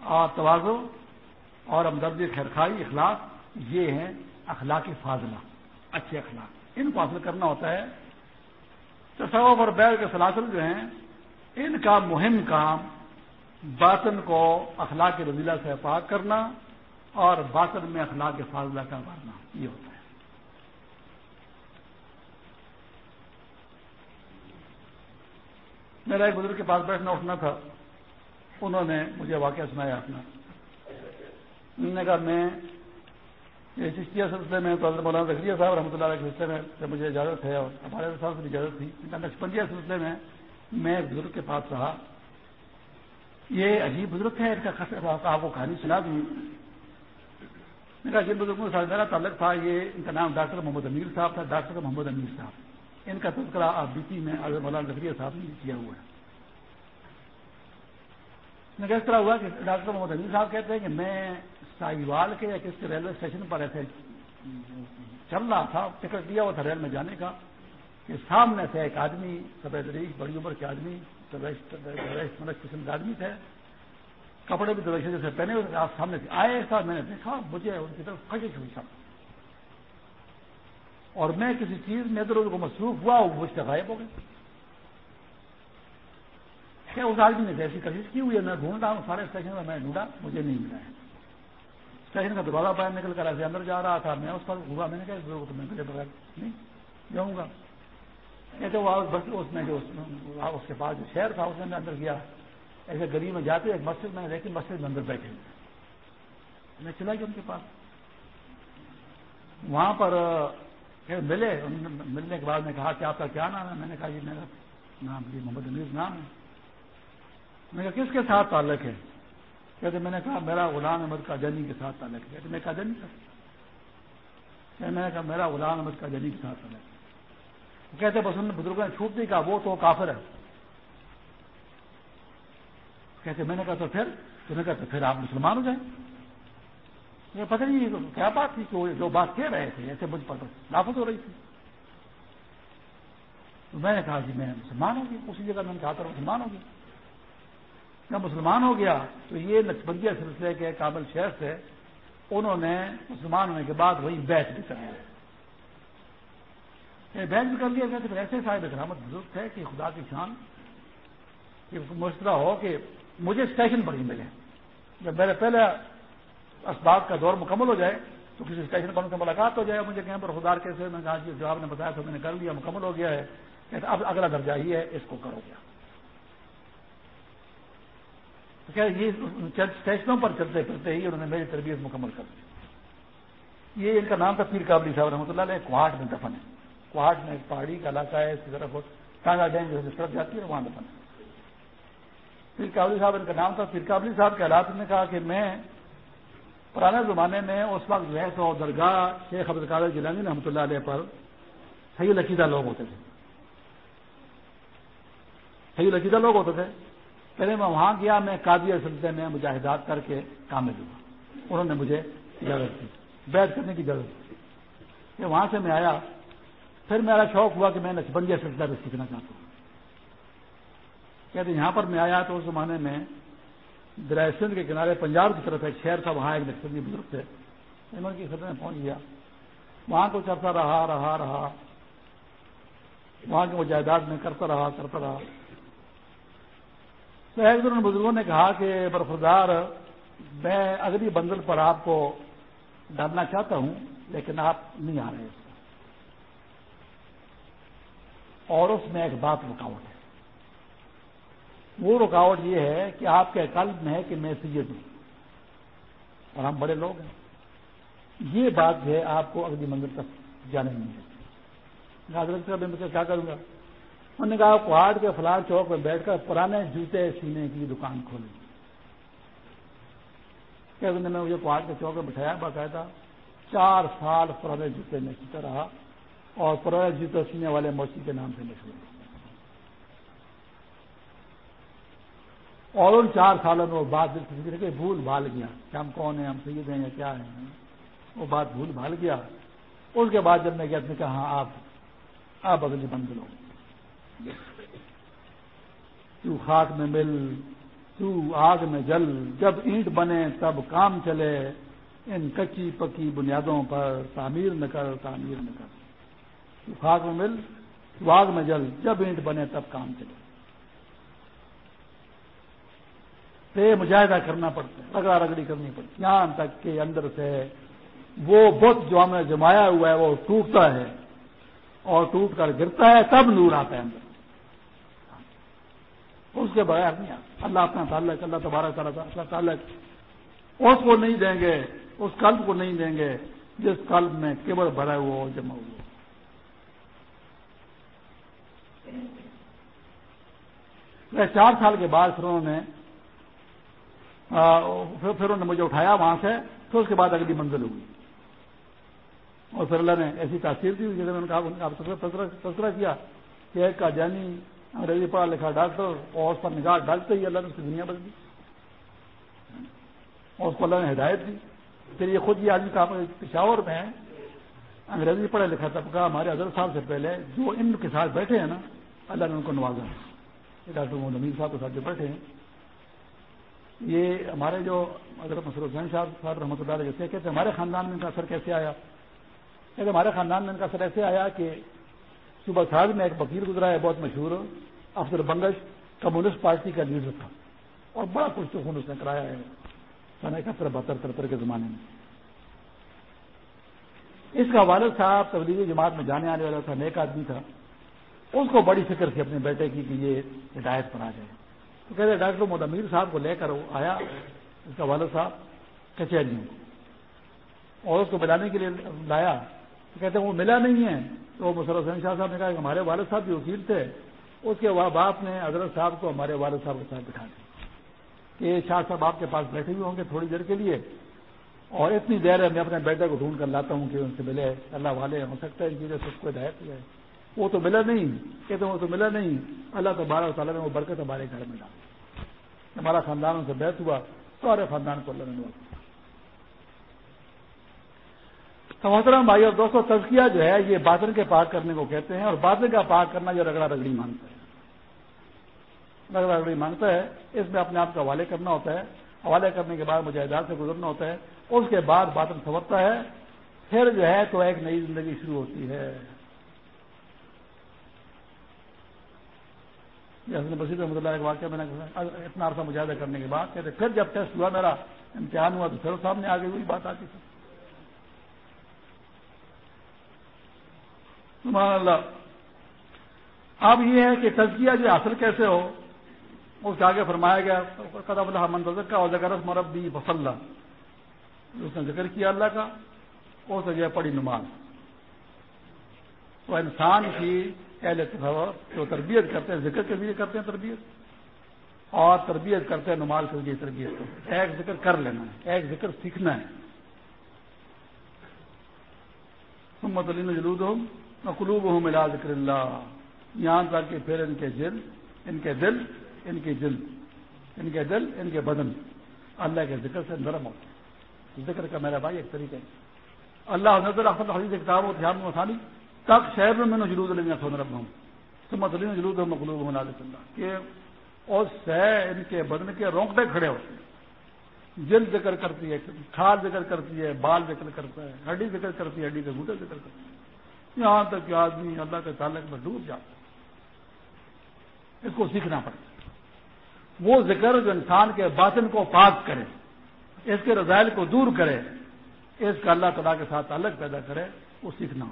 اور توازو اور ہمدردی خیرخائی اخلاق، یہ ہیں اخلاق فاضلہ، اچھے اخلاق۔ ان کو حاصل کرنا ہوتا ہے۔ تصوف اور بیل کے سلاسل جو ہیں، ان کا مہم کام باطن کو اخلاق رضیلہ سے پاک کرنا اور باطن میں اخلاق فاضلہ کا مارنا یہ ہوتا ہے۔ میرا ایک بزرگ کے پاس بیٹھنا اٹھنا تھا۔ انہوں نے مجھے واقعہ سنایا اپنا۔ انہوں نے کہا، میں یہ چشتیہ سلسلے میں تو حضرت مولانا زکریہ صاحب رحمۃ اللہ کے سلسلے میں سے مجھے اجازت ہے اور ہمارے صاحب سے بھی اجازت تھی نقشبندیہ سلسلے میں میں ایک بزرگ کے پاس رہا۔ یہ عجیب بزرگ ہے ان کا آپ کو کہانی سنا دوں۔ میرا جن بزرگوں کے ساتھ میرا تعلق تھا، یہ ان کا نام ڈاکٹر محمد امیر صاحب تھا، ڈاکٹر محمد امیر صاحب۔ ان کا تذکرہ آپ بی پی میں حضرت مولانا زکریہ صاحب نے کیا ہوا ہے۔ کس طرح ہوا کہ ڈاکٹر محمد امیر صاحب کہتے ہیں کہ میں سائیوال کے یا کس کے ریلوے اسٹیشن پر ایسے چل رہا تھا، ٹکٹ دیا ہوا تھا ریل میں جانے کا کہ سامنے سے ایک آدمی، سفید ریش بڑی عمر کے آدمی قسم کے آدمی تھے۔ کپڑے بھی دویشے جیسے پہنے ہوئے آپ سامنے سے آئے ایسا میں نے دیکھا، مجھے ان کی طرف خشش ہوئی سب۔ اور میں کسی چیز میں ادھر ادھر کو مصروف ہوا، وہ مجھ سے غائب ہو گئے اس آدمی نے جیسی کوشش کی ہوئی ہے میں ڈھونڈ رہا ہوں سارے اسٹیشن میں میں ڈھونڈا، مجھے نہیں ملا۔ ہے اسٹیشن کا دروازہ باہر نکل کر ایسے اندر جا رہا تھا۔ میں اس پر ہوا، میں نے کہا تو میں ملے بغیر نہیں جاؤں گا۔ کہتے وہ بس، اس میں جو اس کے پاس جو شہر تھا، اس نے اندر گیا۔ ایسے گلی میں جاتے ایک مسجد میں دیکھی مسجد میں اندر بیٹھے۔ میں چلا گیا ان کے پاس۔ وہاں پر ملے۔ ملنے کے بعد میں کہا کہ آپ کا کیا نام ہے؟ میں نے کہا، یہ میرا نام جی محمد انیز نام ہے۔ میں کہا، کس کے ساتھ تعلق ہے؟ کہتے، میں نے کہا، میرا غلام احمد کا جنی کے ساتھ تعلق ہے. میں کہا جنی کا میں نے کہا، میرا غلام احمد کا جنی کے ساتھ تعلق ہے. وہ کہتے، بس ان بزرگوں نے چھوٹ نہیں کہا، وہ تو کافر ہے. کہتے، میں نے کہا، تو پھر؟ تو نے کہا، تو پھر آپ مسلمان ہو جائیں. یہ پتہ نہیں، کیا بات تھی کہ وہ جو بات کہہ رہے تھے، ایسے مجھ پر نافذ ہو رہی تھی. تو میں نے کہا جی میں مسلمان ہو گیا اسی جگہ میں نے کہا تھا مسلمان ہو گیا جب مسلمان ہو گیا تو یہ نقصبندیہ سلسلے کے کابل شہر سے انہوں نے مسلمان ہونے کے بعد وہی بیچ بھی کر لیا۔ بیچ بھی کر لیا گیا تو ایسے صاحب کرامت بزرگ تھے کہ خدا کی شان کہ مشترہ ہو کہ مجھے اسٹیشن پر ہی ملے جب میرے پہلے اسباب کا دور مکمل ہو جائے تو کسی اسٹیشن پر ان سے ملاقات ہو جائے۔ مجھے کہیں پر خدار کیسے میں کہا جی، جو آپ نے بتایا تھا میں نے کر لیا، مکمل ہو گیا ہے۔ کہ اب اگلا درجہ ہی ہے، اس کو کرو۔ گیا کیا یہ اسٹیشنوں پر چلتے پھرتے ہی انہوں نے میری تربیت مکمل کر دی۔ یہ ان کا نام تھا پیر کابلی صاحب رحمۃ اللہ علیہ، کوہاٹ میں دفن ہے۔ کوہاٹ میں ایک پہاڑی کا علاقہ ہے، اس کی طرف ٹانگا ڈیم جو سڑک جاتی ہے، وہاں دفن ہے۔ پیر کابلی صاحب ان کا نام تھا۔ پیر کابلی صاحب کے حالات نے کہا کہ میں پرانے زمانے میں اس وقت جو ہے تو درگاہ شیخ عبد القادر جیلانی رحمۃ اللہ علیہ پر صحیح لچیدہ لوگ ہوتے تھے۔ صحیح لچیدہ لوگ ہوتے تھے۔ پہلے میں وہاں گیا، میں قادی سلسلے میں مجاہدات کر کے کامل ہوا۔ انہوں نے مجھے اجازت دی بیت کرنے کی اجازت دی۔ کہ وہاں سے میں آیا۔ پھر میرا شوق ہوا کہ میں نچبندیہ سلسلہ بھی سیکھنا چاہتا ہوں۔ کہتے یہاں پر میں آیا تو اس زمانے میں درائے سندھ کے کنارے پنجاب کی طرف ایک شہر تھا، وہاں ایک نقصبی بزرگ تھے۔ ان کی خطرے میں پہنچ گیا۔ وہاں کچھ عرصہ رہا رہا رہا۔ وہاں کے مجاہدات میں کرتا رہا کرتا رہا۔ تو ایک دن بزرگوں نے کہا کہ برفدار میں اگلی بندل پر آپ کو ڈالنا چاہتا ہوں، لیکن آپ نہیں آ رہے۔ اور اس میں ایک بات رکاوٹ ہے۔ وہ رکاوٹ یہ ہے کہ آپ کے قلب میں ہے کہ میں سید ہوں۔ اور ہم بڑے لوگ ہیں۔ یہ بات جو ہے، آپ کو اگلی منزل تک جانے نہیں ہے حضرت میں کیا کروں گا؟ انہوں نے کہا پہاڑ کے فلاح چوک میں بیٹھ کر پرانے جوتے سینے کی دکان کھولی کہ نے مجھے پہاڑ کے چوک میں بٹھایا، باقاعدہ چار سال پرانے جوتے میں سیتا رہا اور پرانے جوتے سینے والے موسی کے نام سے مشہور اور ان چار سالوں میں وہ بات کہ بھول بھال گیا۔ کہ ہم کون ہیں، ہم سید ہیں یا کیا ہیں۔ وہ بات بھول بھال گیا۔ اس کے بعد جب میں گیا کہا ہاں آپ آپ اگلی بند لو تو خاک میں مل، تو آگ میں جل، جب اینٹ بنے تب کام چلے۔ ان کچی پکی بنیادوں پر تعمیر نہ کر، تعمیر نہ کر۔ تو خاک میں مل، تو آگ میں جل، جب اینٹ بنے تب کام چلے۔ سے مجاہدہ کرنا پڑتا ہے، رگڑا رگڑی کرنی پڑتی یہاں تک کہ اندر سے وہ بت جو ہم نے جمایا ہوا ہے، وہ ٹوٹتا ہے۔ اور ٹوٹ کر گرتا ہے، تب نور آتا ہے اندر۔ اس کے بغیر نہیں آتا اللہ اپنا تعلق، اللہ تبارہ کرا اللہ تعلق۔ اس کو نہیں دیں گے، اس قلب کو نہیں دیں گے، جس قلب میں کیبل بھرا ہوا ہو، جمع ہوا چار سال کے بعد پھر انہوں نے پھر انہوں نے مجھے اٹھایا وہاں سے، پھر اس کے بعد اگلی منزل ہوئی۔ اور پھر اللہ نے ایسی تاثیر دی جیسے میں نے کہا تذکرہ کیا کہ ایک کا جانی انگریزی پڑھا لکھا ڈاکٹر اور اس پر نگاہ ڈالتے ہی اللہ نے اس کی دنیا بدل دی۔ اور اس کو اللہ نے ہدایت دی۔ پھر یہ خود یہ آدمی کا پشاور میں انگریزی پڑھا لکھا طبقہ ہمارے حضرت صاحب سے پہلے جو ان کے ساتھ بیٹھے ہیں نا، اللہ نے ان کو نوازا ڈاکٹر محمد امین صاحب کے ساتھ جو بیٹھے ہیں۔ یہ ہمارے جو حضرت مسر حسین صاحب صاحب رحمۃ اللہ علیہ جیسے کہتے ہمارے خاندان میں ان کا اثر کیسے آیا؟ کہتے ہمارے خاندان میں ان کا اثر ایسے آیا کہ صبح سال میں ایک وکیل گزرا ہے، بہت مشہور افسر بنگش، کمیونسٹ پارٹی کا لیڈر تھا۔ اور بڑا کچھ تو خون اس نے کرایا ہے۔ سن اکہتر، بہتر ترہتر کے زمانے میں۔ اس کا والد صاحب تبدیلی جماعت میں جانے آنے والا تھا، نیک آدمی تھا۔ اس کو بڑی فکر تھی اپنے بیٹے کی کہ یہ ہدایت پر آ جائے۔ تو کہتے ڈاکٹر محمد امیر صاحب کو لے کر آیا اس کا والد صاحب کچہریوں کو۔ اور اس کو ملانے کے لیے لایا۔ تو کہتے ہیں، وہ ملا نہیں ہے۔ تو مسر حسین شاہ صاحب نے کہا کہ ہمارے والد صاحب بھی وکیل تھے، اس کے باپ نے حضرت صاحب کو ہمارے والد صاحب کے ساتھ بٹھا دیا۔ کہ شاہ صاحب آپ کے پاس بیٹھے ہوئے ہوں گے تھوڑی دیر کے لیے اور اتنی دیر ہے میں اپنے بیٹے کو ڈھونڈ کر لاتا ہوں کہ ان سے ملے، اللہ والے ہو سکتا ہے ان چیزیں سے اس کو ہدایت ہے وہ تو ملا نہیں کہتے وہ تو ملا نہیں۔ اللہ تو بارہ تعالیٰ نے وہ برکت ہمارے گھر میں ڈالا ہمارا خاندان ان سے بیت ہوا، سارے خاندان کو اللہ نے محترم بھائی اور دوستوں تزکیہ جو ہے، یہ باطن کے پاک کرنے کو کہتے ہیں اور باطن کا پاک کرنا جو رگڑا رگڑی مانگتا ہے۔ رگڑا رگڑی مانگتا ہے، اس میں اپنے آپ کا حوالے کرنا ہوتا ہے۔ حوالے کرنے کے بعد مجاہدات سے گزرنا ہوتا ہے۔ اس کے بعد باطن سنورتا ہے۔ پھر جو ہے تو ایک نئی زندگی شروع ہوتی ہے۔ جیسے بصیر رحمۃ اللہ ایک واقعہ میں نے اتنا عرصہ مجاہدہ کرنے کے بعد کہتے پھر جب ٹیسٹ ہوا، میرا امتحان ہوا تو پھر سامنے آگے ہوئی بات آتی تھی۔ سبحان اللہ۔ اب یہ ہے کہ تزکیہ جو حاصل کیسے ہو؟ اس کے آگے فرمایا گیا قدم اللہ منتظر کا ذکر مربی وسلح اس نے ذکر کیا اللہ کا، اس جو پڑی نماز۔ تو انسان کی اہل جو تربیت کرتے ہیں، ذکر کے لیے کرتے ہیں تربیت۔ اور تربیت کرتے ہیں، نماز کے لیے تربیت کرتے ہیں۔ ایک ذکر کر لینا ہے، ایک ذکر سیکھنا ہے۔ محمد علی جلود ہوں مقلوب ہوں ملا ذکر اللہ۔ یہاں تک کہ پھر ان کے دل ان کے دل، ان کی جلد ان کے دل، ان کے بدن۔ اللہ کے ذکر سے نرم ہوتے ذکر کا میرا بھائی ایک طریقہ ہے۔ اللہ نظر احمد حدیث کتاب و دھیان مسانی تک شہر میں میں نے جلود لیں گے سو نرم ہوں تو مطلب جلود ہوں مقلوب ہوں اللہ۔ کہ اور سہ ان کے بدن کے رونگٹے کھڑے ہوتے ہیں۔ جلد ذکر کرتی ہے، کھال ذکر کرتی ہے، بال ذکر کرتا ہے، ہڈی ذکر کرتی ہے، ہڈی کے گوٹے ذکر کرتی ہے۔ یہاں تک کہ آدمی اللہ کے تعلق میں ڈوب جاتا ہے۔ اس کو سیکھنا پڑتا ہے وہ ذکر جو انسان کے باطن کو پاک کرے، اس کے رضائل کو دور کرے، اس کا اللہ تعالیٰ کے ساتھ الگ پیدا کرے، وہ سیکھنا۔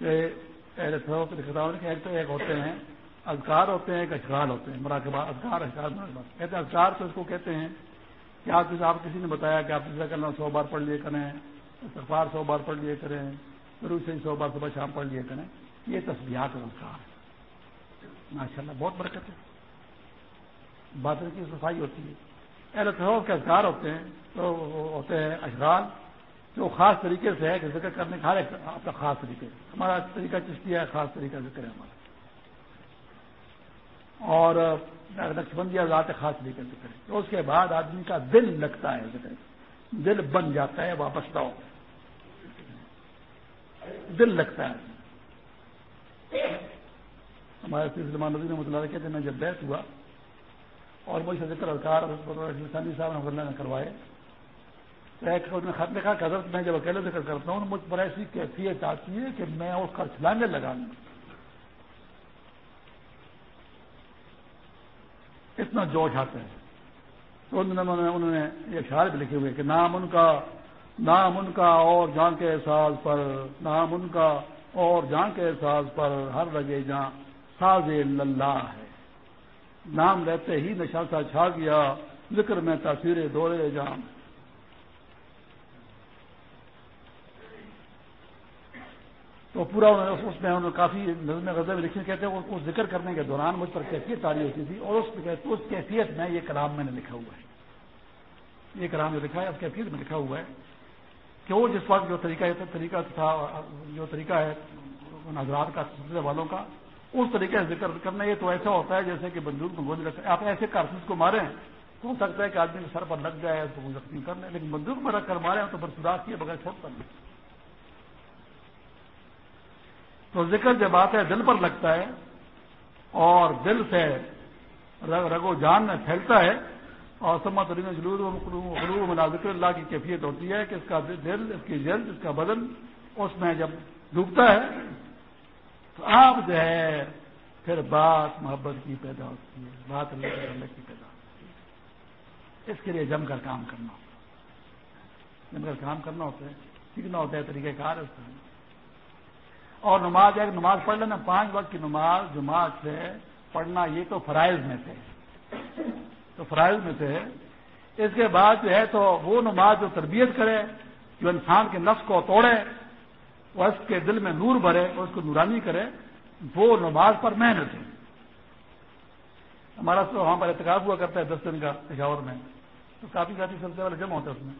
ایک تو ایک ہوتے ہیں، اذکار ہوتے ہیں، ایک اشغال ہوتے ہیں، مراقبہ، اذکار، اشغال کہتے ہیں اذکار تو اس کو کہتے ہیں کہ آپ آپ کسی نے بتایا کہ آپ کرنا سو بار پڑھ لیے کریں سفار سو بار پڑھ لیے کریں ضرور سے سو بار صبح شام پڑھ لیے کریں، یہ تصویرات انسار ماشاء اللہ بہت برکت ہے۔ بادل کی صفائی ہوتی ہے۔ اہل تصوف کے اذکار ہوتے ہیں، تو ہوتے ہیں اشغال، جو خاص طریقے سے ہے کہ ذکر کرنے کا آپ کا خاص طریقے۔ ہمارا طریقہ چشتی ہے، خاص طریقہ ذکر ہے ہمارا۔ اور نقش بندی ذات خاص طریقے سے کرے تو اس کے بعد آدمی کا دل لگتا ہے، ذکر دل بن جاتا ہے، واپس لاؤ دل لگتا ہے۔ ہمارے سلمان نظیر مطلع کہتے ہیں، میں جب بیس ہوا اور مجھ سے ذکر اذکار ثانی صاحب اللہ نے کروائے خط لکھا کہ حضرت، میں جب اکیلے ذکر کرتا ہوں، مجھ پر ایسی کیفیت آتی ہے کہ میں اس کا چھلانگے لگا لوں۔ اتنا جوش آتا ہے تو انہوں نے یہ اشعار بھی لکھے ہوئے کہ نام ان کا، نام ان کا اور جان کے احساس پر، نام ان کا اور جان کے احساس پر ہر لگے جہاں ساز اللہ ہے۔ نام لیتے ہی نشا سا چھا گیا، ذکر میں تاثیر دورے جام تو پورا اس میں انہوں نے کافی نظم غزل لکھنے کہتے ہیں اس ذکر کرنے کے دوران مجھ پر کیفیت تاری ہوتی تھی اور اس کیفیت میں یہ کلام میں نے لکھا ہوا ہے۔ یہ کلام جو لکھا ہے، اس کیفیت میں لکھا ہوا ہے کہ وہ جس وقت جو طریقہ طریقہ تھا، جو طریقہ ہے حضرات کا، سلسلے والوں کا، اس طریقے سے ذکر کرنا، یہ تو ایسا ہوتا ہے جیسے کہ بندوق میں گولی رکھتے آپ ایسے کارتوس کو ماریں ہو سکتا ہے کہ آدمی کے سر پر لگ جائے تو وہ زخمی کر لیں لیکن بندوق میں رکھ کر مارے تو پھر کیے بغیر چھوٹ کر لیں تو ذکر جب آتا ہے دل پر لگتا ہے اور دل سے رگ و جان میں پھیلتا ہے اور سمت علی جلود غلوب ملا ذکر اللہ کی کیفیت ہوتی ہے کہ اس کا دل، اس کی جلد، اس کا بدن اس میں جب ڈوبتا ہے، تو آپ جو ہے پھر بات محبت کی پیدا ہوتی ہے، بات اللہ کے اللہ کی پیدا ہوتی ہے۔ اس کے لیے جم کر کام کرنا ہوتا ہے۔ جم کر کام کرنا ہوتا ہے، سیکھنا ہوتا ہے طریقہ کار ہوتا ہے اور نماز ایک نماز پڑھ لینا، پانچ وقت کی نماز، جماعت سے پڑھنا، یہ تو فرائض میں تھے تو فرائض میں تھے اس کے بعد جو ہے تو وہ نماز جو تربیت کرے، جو انسان کے نفس کو توڑے، وہ اس کے دل میں نور بھرے اور اس کو نورانی کرے، وہ نماز پر محنت ہے۔ ہمارا تو وہاں پر احتکاب ہوا کرتا ہے دس دن کا پشاور میں۔ تو کافی کافی سلسلے والے جمع ہوتے اس میں۔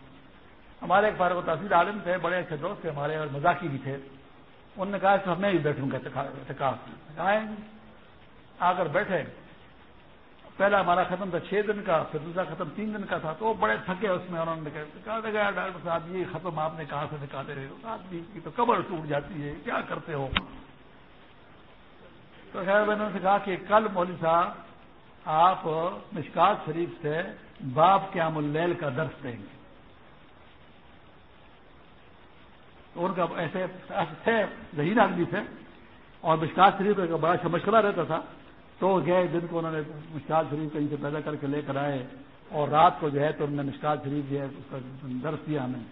ہمارے ایک بار وہ تحصیل عالم تھے، بڑے اچھے دوست تھے ہمارے اور مزاقی بھی تھے۔ انہوں نے کہا کہ میں بھی بیٹھوں گا احتکاب آ کر بیٹھے۔ پہلا ہمارا ختم تھا، چھ دن کا، پھر دوسرا ختم تین دن کا تھا۔ تو وہ بڑے تھکے اس میں، انہوں نے کہا گیا ڈاکٹر صاحب، یہ ختم آپ نے کہاں سے نکالے رہے ہو؟ آدمی کی تو قبر ٹوٹ جاتی ہے، کیا کرتے ہو؟ تو خیر، میں نے کہا کہ کل مولوی صاحب آپ مشکات شریف سے باپ قیام اللیل کا درس دیں گے تو ان کا ایسے تھے ذہین آدمی تھے اور مشکات شریف کا بڑا مشغلہ رہتا تھا تو گئے دن کو انہوں نے مشکال شریف کہیں سے پیدا کر کے لے کر آئے اور رات کو جو ہے تو انہوں نے مشکال شریف جو ہے اس کا درس دیا ہمیں۔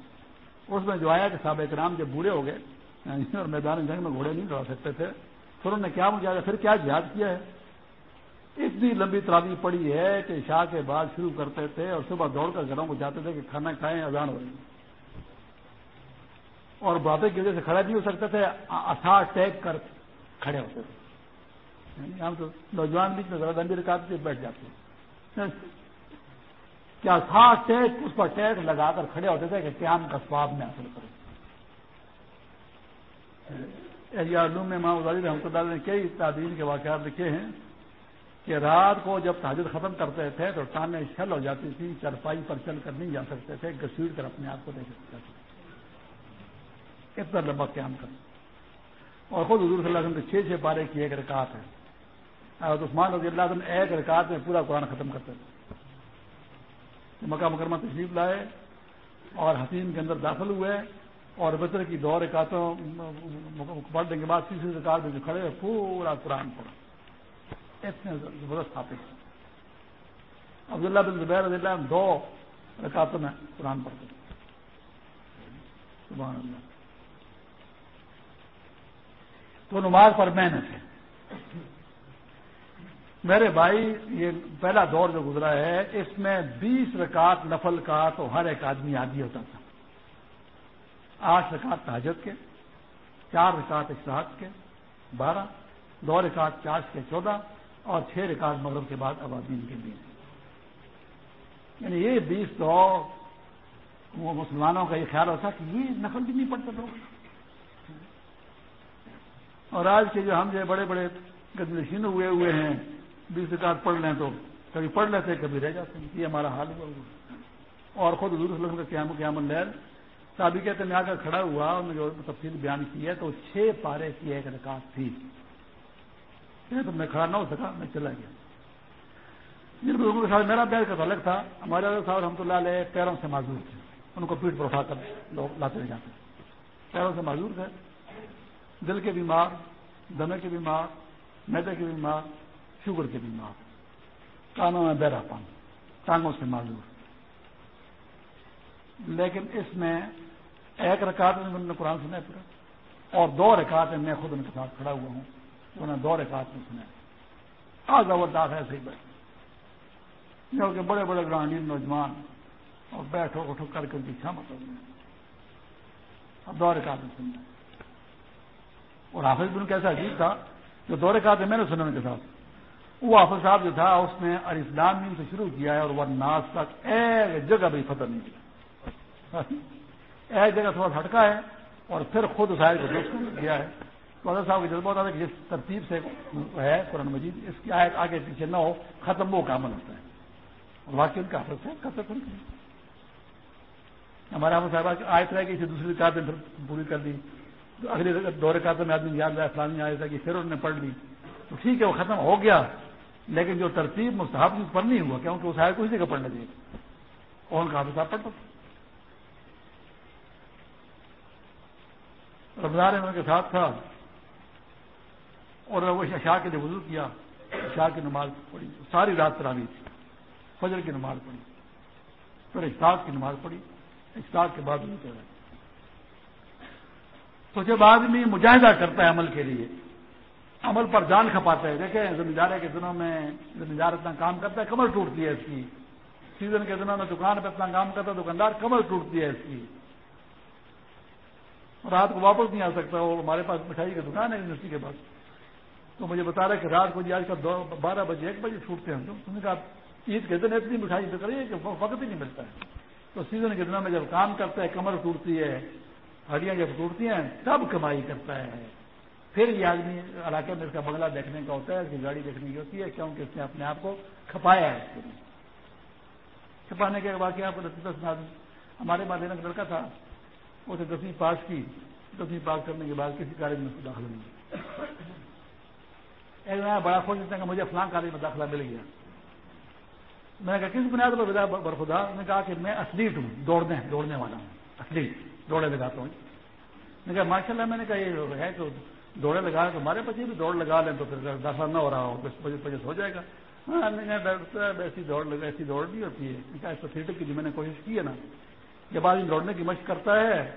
اس میں جو آیا کہ صحابہ کرام جب بوڑھے ہو گئے یعنی اور میدان جنگ میں گھوڑے نہیں دوڑا سکتے تھے، پھر انہوں نے کیا مجھے پھر کیا جہاد کیا ہے؟ اتنی لمبی تراوی پڑی ہے کہ شاہ کے بعد شروع کرتے تھے اور صبح دوڑ کر گھروں کو جاتے تھے کہ کھانا کھائیں، اذان ہو رہی اور باتیں کی وجہ سے کھڑے نہیں ہو سکتے تھے اثار ٹیک کر کھڑے ہوتے تھے۔ یعنی ہم تو نوجوان بیچ میں ذرا لمبی رکاتے تھے بیٹھ جاتے کیا خاص ٹیک، اس پر ٹیک لگا کر کھڑے ہوتے تھے کہ قیام کا سواب میں حاصل کرے علوم میں ماں ازاری رحمۃ اللہ نے کئی تعدین کے واقعات لکھے ہیں کہ رات کو جب تاجر ختم کرتے تھے تو ٹانیں چھل ہو جاتی تھی چرپائی پر چل کر نہیں جا سکتے تھے، گسیڑ کر اپنے آپ کو دیکھ سکتے تھے۔ اتنا لمبا قیام کر اور خود حضور صلی اللہ علیہ وسلم کے چھ چھ بارے کی ایک رکاط ہے۔ اور عثمان رضی اللہ عنہ ایک رکعت میں پورا قرآن ختم کرتے تھے۔ مکہ مکرمہ تشریف لائے اور حسین کے اندر داخل ہوئے اور بچر کی دو رکاتوں پڑھنے کے بعد تیسری رکعت میں جو کھڑے ہوئے، پورا قرآن پڑھا۔ اتنے زبردست حافظ۔ عبداللہ بن زبیر رضی اللہ عنہ دو رکعتوں میں قرآن پڑھتے سبحان اللہ۔ تو نماز پر محنت ہے میرے بھائی، یہ پہلا دور جو گزرا ہے، اس میں بیس رکعت نفل کا تو ہر ایک آدمی عادی ہوتا تھا۔ آٹھ رکعت تاجت کے، چار رکعت اشراق کے، بارہ، دو رکعت چار کے چودہ، اور چھ رکعت مغرب کے بعد آبادی کے لیے۔ یعنی یہ بیس تو وہ مسلمانوں کا یہ خیال ہوتا کہ یہ نفل بھی نہیں پڑتا لوگ اور آج کے جو ہم جو بڑے بڑے گدنشین ہوئے ہوئے ہیں، بیس رکعت پڑھ لیں تو کبھی پڑھ لیتے کبھی رہ جاتے ہیں۔ یہ ہمارا حال ہوا اور خود حضور صلی اللہ علیہ وسلم کا قیام قیام اللیل کہتے ہیں، میں آ کر کھڑا ہوا اور نے جو تفصیل بیان کی ہے، تو چھ پارے کی ایک رکعت تھی۔ تو میں کھڑا نہ ہو سکا، میں چلا گیا۔ جن بزرگوں کے ساتھ میرا پیر کا الگ تھا، ہمارے صاحب رحمۃ اللہ علیہ پیروں سے معذور تھے۔ ان کو پیٹ پر اٹھا کر لوگ لاتے رہ جاتے پیروں سے معذور تھے۔ دل کے بیمار دمے کے بیمار میدے کے بیمار، شوگر کے بیمار، کانوں میں بہرا پان ٹانگوں سے معذور۔ لیکن اس میں ایک رکعت میں نے قرآن سنا پورا، اور دو رکعت میں خود ان کے ساتھ کھڑا ہوا ہوں، انہوں نے دو رکعت میں سنا آج زبردست ایسے ہی بیٹھے کیونکہ بڑے بڑے گرانڈین نوجوان اور بیٹھو، اٹھو، کر کے ان کی چھا مطلب اب دو رکعت میں سننا اور حافظ بن کیسا عجیب تھا، جو دو رکعت میں نے سنا ان کے ساتھ۔ وہ حافظ صاحب جو تھا، اس نے اسلام سے شروع کیا ہے اور وہ ناز تک ایک جگہ بھی فتح نہیں کیا۔ ایک جگہ تھوڑا ہٹکا ہے اور پھر خود شاید کو دوست کیا ہے۔ تو حضرت صاحب کا جذبہ ہوتا ہے کہ جس ترتیب سے ہے قرآن مجید، اس کی آیت آگے پیچھے نہ ہو، ختم وہ کامل ہوتا ہے۔ اور واقعی ان کا حفظ ہے کب ہمارے حافظ صاحب آیت رہ گئی اسے دوسری کارتیں پوری کر دی۔ اگلے دورے کارتوں میں آدمی یاد رہا فلانی آئے تھا کہ پھر انہوں نے پڑھ لی۔ تو ٹھیک ہے، وہ ختم ہو گیا۔ لیکن جو ترتیب مستحب پر نہیں ہوا، کیونکہ اس آئے کو اسی کا پڑھنے دیے اور ان کا حافظ صاحب پڑھتا رمضان ان کے ساتھ تھا۔ اور وہ اشاع کے لیے وضو کیا۔ اشاع کی نماز پڑھی۔ ساری رات تراوی تھی۔ فجر کی نماز پڑھی۔ پھر اشتاق کی نماز پڑھی۔ اشتاق کے بعد تو جب آدمی مجاہدہ کرتا ہے عمل کے لیے، عمل پر جان کھپاتا ہے، دیکھیں زمیندار کے دنوں میں زمیندار اتنا کام کرتا ہے، کمر ٹوٹتی ہے اس کی۔ سیزن کے دنوں میں دکان پہ اتنا کام کرتا ہے، دکاندار کمر ٹوٹتی ہے اس کی۔ رات کو واپس نہیں آ سکتا، وہ ہمارے پاس مٹھائی کی دکان ہے، یونیورسٹی کے پاس۔ تو مجھے بتا رہا ہے کہ رات کو جی آج کل بارہ بجے، ایک بجے چھوٹتے ہیں تم نے کہا، عید کے دن اتنی مٹھائی تو کریے کہ وقت ہی نہیں ملتا ہے۔ تو سیزن کے دنوں میں جب کام کرتا ہے، کمر ٹوٹتی ہے ہڈیاں جب ٹوٹتی ہیں، تب کمائی کرتا ہے۔ پھر یہ آدمی علاقے میں اس کا بنگلہ دیکھنے کا ہوتا ہے، اس کی گاڑی دیکھنے کی ہوتی ہے، کیونکہ اس نے اپنے آپ کو کھپایا ہے۔ اس کے لیے چھپانے کے بعد آپ کو دس ہمارے بعد ایک لڑکا تھا اسے دسویں پاس کی، دسویں پاس کرنے کے بعد کسی کالج میں اس کو داخلہ نہیں ایک نیا بڑا خوش دیتا کہ مجھے فلاں کالج میں داخلہ مل گیا۔ میں نے کہا، کس بنیاد پر برخدا نے کہا کہ میں اصلیٹ ہوں، دوڑنے دوڑنے والا ہوں اصلیٹ دوڑے لگاتا ہوں جی۔ میں کہا ماشاء اللہ میں نے کہا، یہ ہے تو دوڑے لگا تو ہمارے بچے بھی دوڑ لگا لیں تو پھر داخلہ نہ ہو رہا ہو تو بجے بجے ہو جائے گا۔ ہاں صاحب، ایسی دوڑ لگا، ایسی دوڑ بھی ہوتی ہے۔ تھیٹر کی جو میں نے کوشش کی ہے نا جب آدمی دوڑنے کی مشق کرتا ہے۔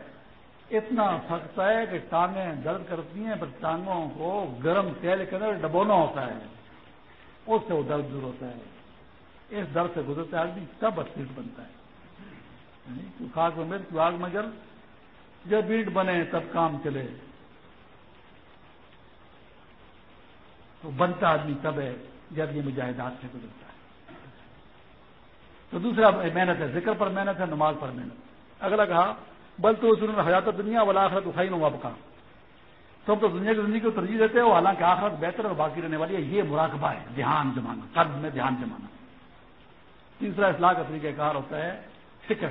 اتنا تھکتا ہے کہ ٹانگیں درد کرتی ہیں، پر ٹانگوں کو گرم تیل کے اندر ڈبونا ہوتا ہے۔ اس سے وہ درد دور ہوتا ہے۔ اس درد سے گزرتے آدمی، تب اسپیڈ بنتا ہے۔ یعنی خاص میں میرے آگ مگر جب بیٹ بنے تب کام چلے۔ تو بنتا آدمی تب ہے جب یہ مجاہدات سے گزرتا ہے۔ تو دوسرا محنت ہے، ذکر پر محنت ہے، نماز پر محنت۔ اگلا کہا، بل تو حیات دنیا والا آخرت اٹھائی نو کا تم تو دنیا کی زندگی کو ترجیح دیتے ہو، حالانکہ آخرت بہتر اور باقی رہنے والی ہے۔ یہ مراقبہ ہے، دھیان جمانا قرض میں دھیان جمانا۔ تیسرا اصلاح کا طریقہ کار ہوتا ہے، فکر۔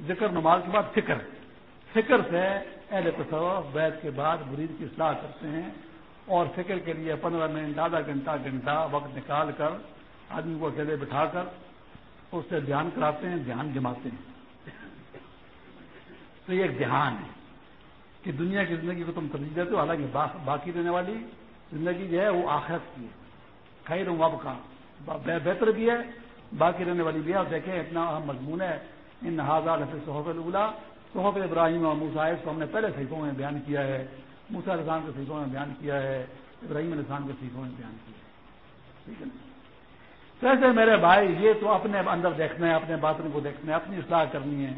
ذکر نماز کے بعد فکر۔ فکر سے اہل تصور بیت کے بعد مرید کی اصلاح کرتے ہیں اور فکر کے لیے پندرہ منٹ، آدھا گھنٹہ گھنٹہ وقت نکال کر آدمی کو اکیلے بٹھا کر اس سے دھیان کراتے ہیں، دھیان جماتے ہیں۔ تو یہ ایک دھیان ہے کہ دنیا کی زندگی کو تم ترجیح دیتے ہو، حالانکہ باقی رہنے والی زندگی جو ہے وہ آخرت کی ہے۔ خیر وب کا بہتر بھی ہے، باقی رہنے والی بھی ہے۔ اور دیکھیں اتنا اہم مضمون ہے، ان ہزار صحف الا صحف ابراہیم اور مسائل کو ہم نے پہلے صحیحوں میں بیان کیا ہے موسا رسان کے صحیحوں میں بیان کیا ہے، ابراہیم السان کے صحیحوں میں بیان کیا ہے۔ ٹھیک ہے نا؟ کیسے میرے بھائی، یہ تو اپنے اندر دیکھنا ہے، اپنے باطن کو دیکھنا ہے، اپنی اصلاح کرنی ہے،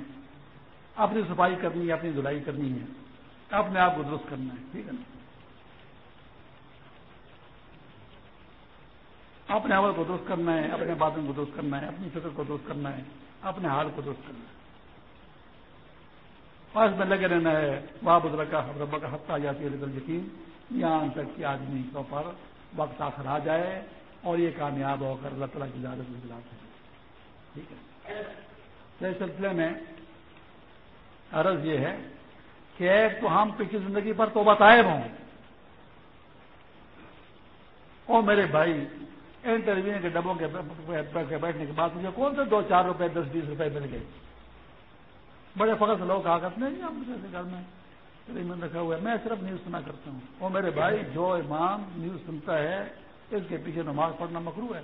اپنی صفائی کرنی ہے، اپنی دھلائی کرنی ہے، اپنے آپ کو درست کرنا ہے۔ ٹھیک ہے نا؟ اپنے عمل کو درست کرنا ہے، اپنے باطن کو درست کرنا ہے، اپنی فکر کو درست کرنا ہے، اپنے حال کو درست کرنا ہے۔ پاس میں لگے رہنا ہے، وہاں بدر کا ربا کا ہفتہ آ جاتی ہے لیکن یقین، یہاں تک کہ آدمی کے پر وقت آخر آ جائے اور یہ کامیاب ہو کر اللہ تعالیٰ کی اجازت میں دلا سکے ٹھیک ہے۔ اس سلسلے میں عرض یہ ہے کہ ایک تو ہم پچھلی زندگی پر تو بتائے ہوں۔ اور میرے بھائی، انٹرویو کے ڈبوں کے بیٹھنے کے بعد مجھے کون سے دو چار روپے، دس بیس روپے مل گئے؟ بڑے فخر سے لوگ آ کرتے نہیں جی، ہم جیسے گھر میں رکھا ہوا ہے۔ میں صرف نیوز سنا کرتا ہوں۔ اور میرے بھائی جو امام نیوز سنتا ہے، اس کے پیچھے نماز پڑھنا مکرو ہے۔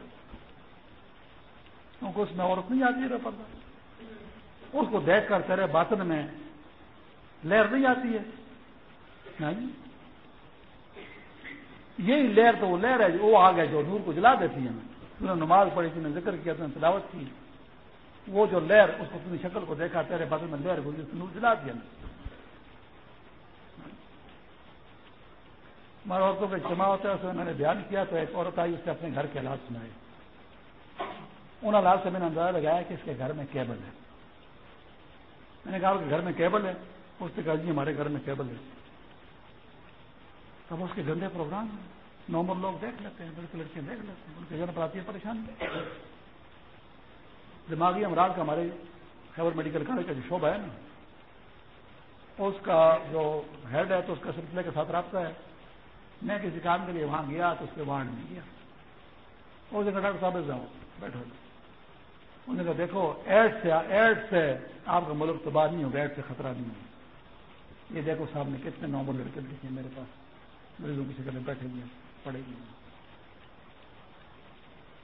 کیونکہ اس میں عورت نہیں آتی ہے پڑھتا اس کو دیکھ کر تیرے باطن میں لہر نہیں آتی ہے۔ ہاں جی۔ یہی لہر تو وہ لہر ہے وہ آ گئے جو نور کو جلا دیتی ہے۔ تم نے نماز پڑھی تم نے ذکر کیا تم نے تلاوت کی۔ وہ جو لہر، اس کو تمہیں شکل کو دیکھا، تیرے باطن میں لہر گزری نور جلا دیا۔ ہمارے عورتوں کا اجتماع ہوتا ہے، اس میں میں نے بیان کیا تو ایک عورت آئی، اس سے اپنے گھر کے حالات سنائے۔ ان حالات سے میں نے اندازہ لگایا کہ اس کے گھر میں کیبل ہے۔ میں نے کہا کہ گھر میں کیبل ہے؟ اس نے کہا جی ہمارے گھر میں کیبل ہے۔ تب اس کے گندے پروگرام نارمل لوگ دیکھ لیتے ہیں لڑکے لڑکیاں دیکھ لیتے ہیں، ان کے گھر پر آتی ہے پریشان دماغی امراض کا ہمارے خیبر میڈیکل کالج کا جو شعبہ ہے نا، اس کا جو ہیڈ ہے تو اس کا سلسلے کے ساتھ رابطہ ہے۔ میں کسی کام کے لیے وہاں گیا تو اس کے وہاں نہیں گیا۔ اس نے کہا ڈاکٹر صاحب جاؤ بیٹھو۔ انہوں نے کہا دیکھو، ایڈ سے ایڈ سے آپ کا ملک تباہ نہیں ہوگا، ایڈ سے خطرہ نہیں ہوگا یہ دیکھو صاحب نے کتنے نارمل لڑکے دیکھے میرے پاس۔ مریضوں کی شکل میں بیٹھے ہوئے پڑے گی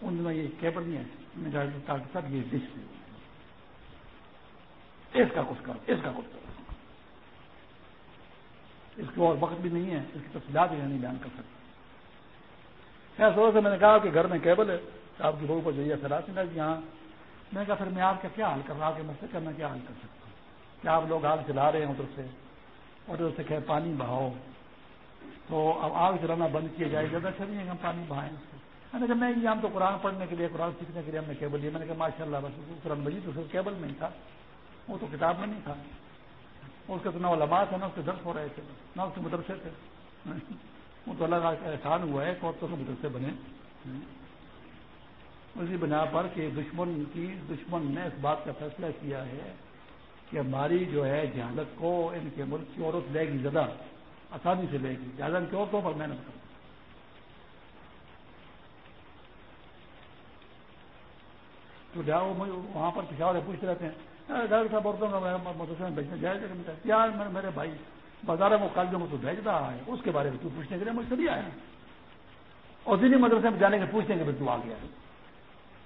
ان دنوں یہ کیبل نہیں ہے؟ سب یہ ڈش اس کا کچھ کرو اس کا کچھ کرو اس کو اور وقت بھی نہیں ہے، اس کی تفصیلات بھی نہیں بیان کر سکتا سے میں نے کہا کہ گھر میں کیبل ہے آپ کی بہو کو جو ہے سراسی جی لگ یہاں میں نے کہا پھر میں آپ کا کیا حل کر رہا کہ میں سے کرنا کیا حل کر سکتا ہوں؟ کیا آپ لوگ آگ چلا رہے ہیں ادھر سے؟ اور ادھر سے کہ پانی بہاؤ؟ تو اب آگ چلانا بند کیا جائے زیادہ اچھا نہیں ہے ہم پانی بہائیں۔ اس میں نے کہا میں جی، ہم تو قرآن پڑھنے کے لیے، قرآن سیکھنے کے لیے ہم نے کیبل لیا۔ میں نے کہا ماشاء اللہ بس قرآن مجید تو صرف کیبل میں ہی تھا۔ وہ تو کتاب میں نہیں تھا۔ اس کے تو نہ علماء تھے، نہ اس کے درس ہو رہے تھے، نہ اس کے مدرسے تھے۔ وہ تو اللہ کا احسان ہوا ہے کہ عورتوں کے مدرسے بنے۔ اسی بنا پر کہ دشمن کی، دشمن نے اس بات کا فیصلہ کیا ہے کہ ہماری جو ہے جہالت کو ان کے ملک کی عورت لے گی، زیادہ آسانی سے لے گی۔ زیادہ ان کی عورتوں پر محنت کروں تو جاؤ وہاں پر پشاور سے پوچھتے رہتے ہیں ڈاکٹر صاحب عورتوں کا مدرسے میں بھیجنا جائے یار میرے بھائی، بازار میں کل جو مجھ کو بھیج رہا ہے، اس کے بارے میں تو پوچھنے کے لیے مجھ سے بھی آیا اور دینی مدرسے میں جانے کے پوچھنے کے بعد تو آ گیا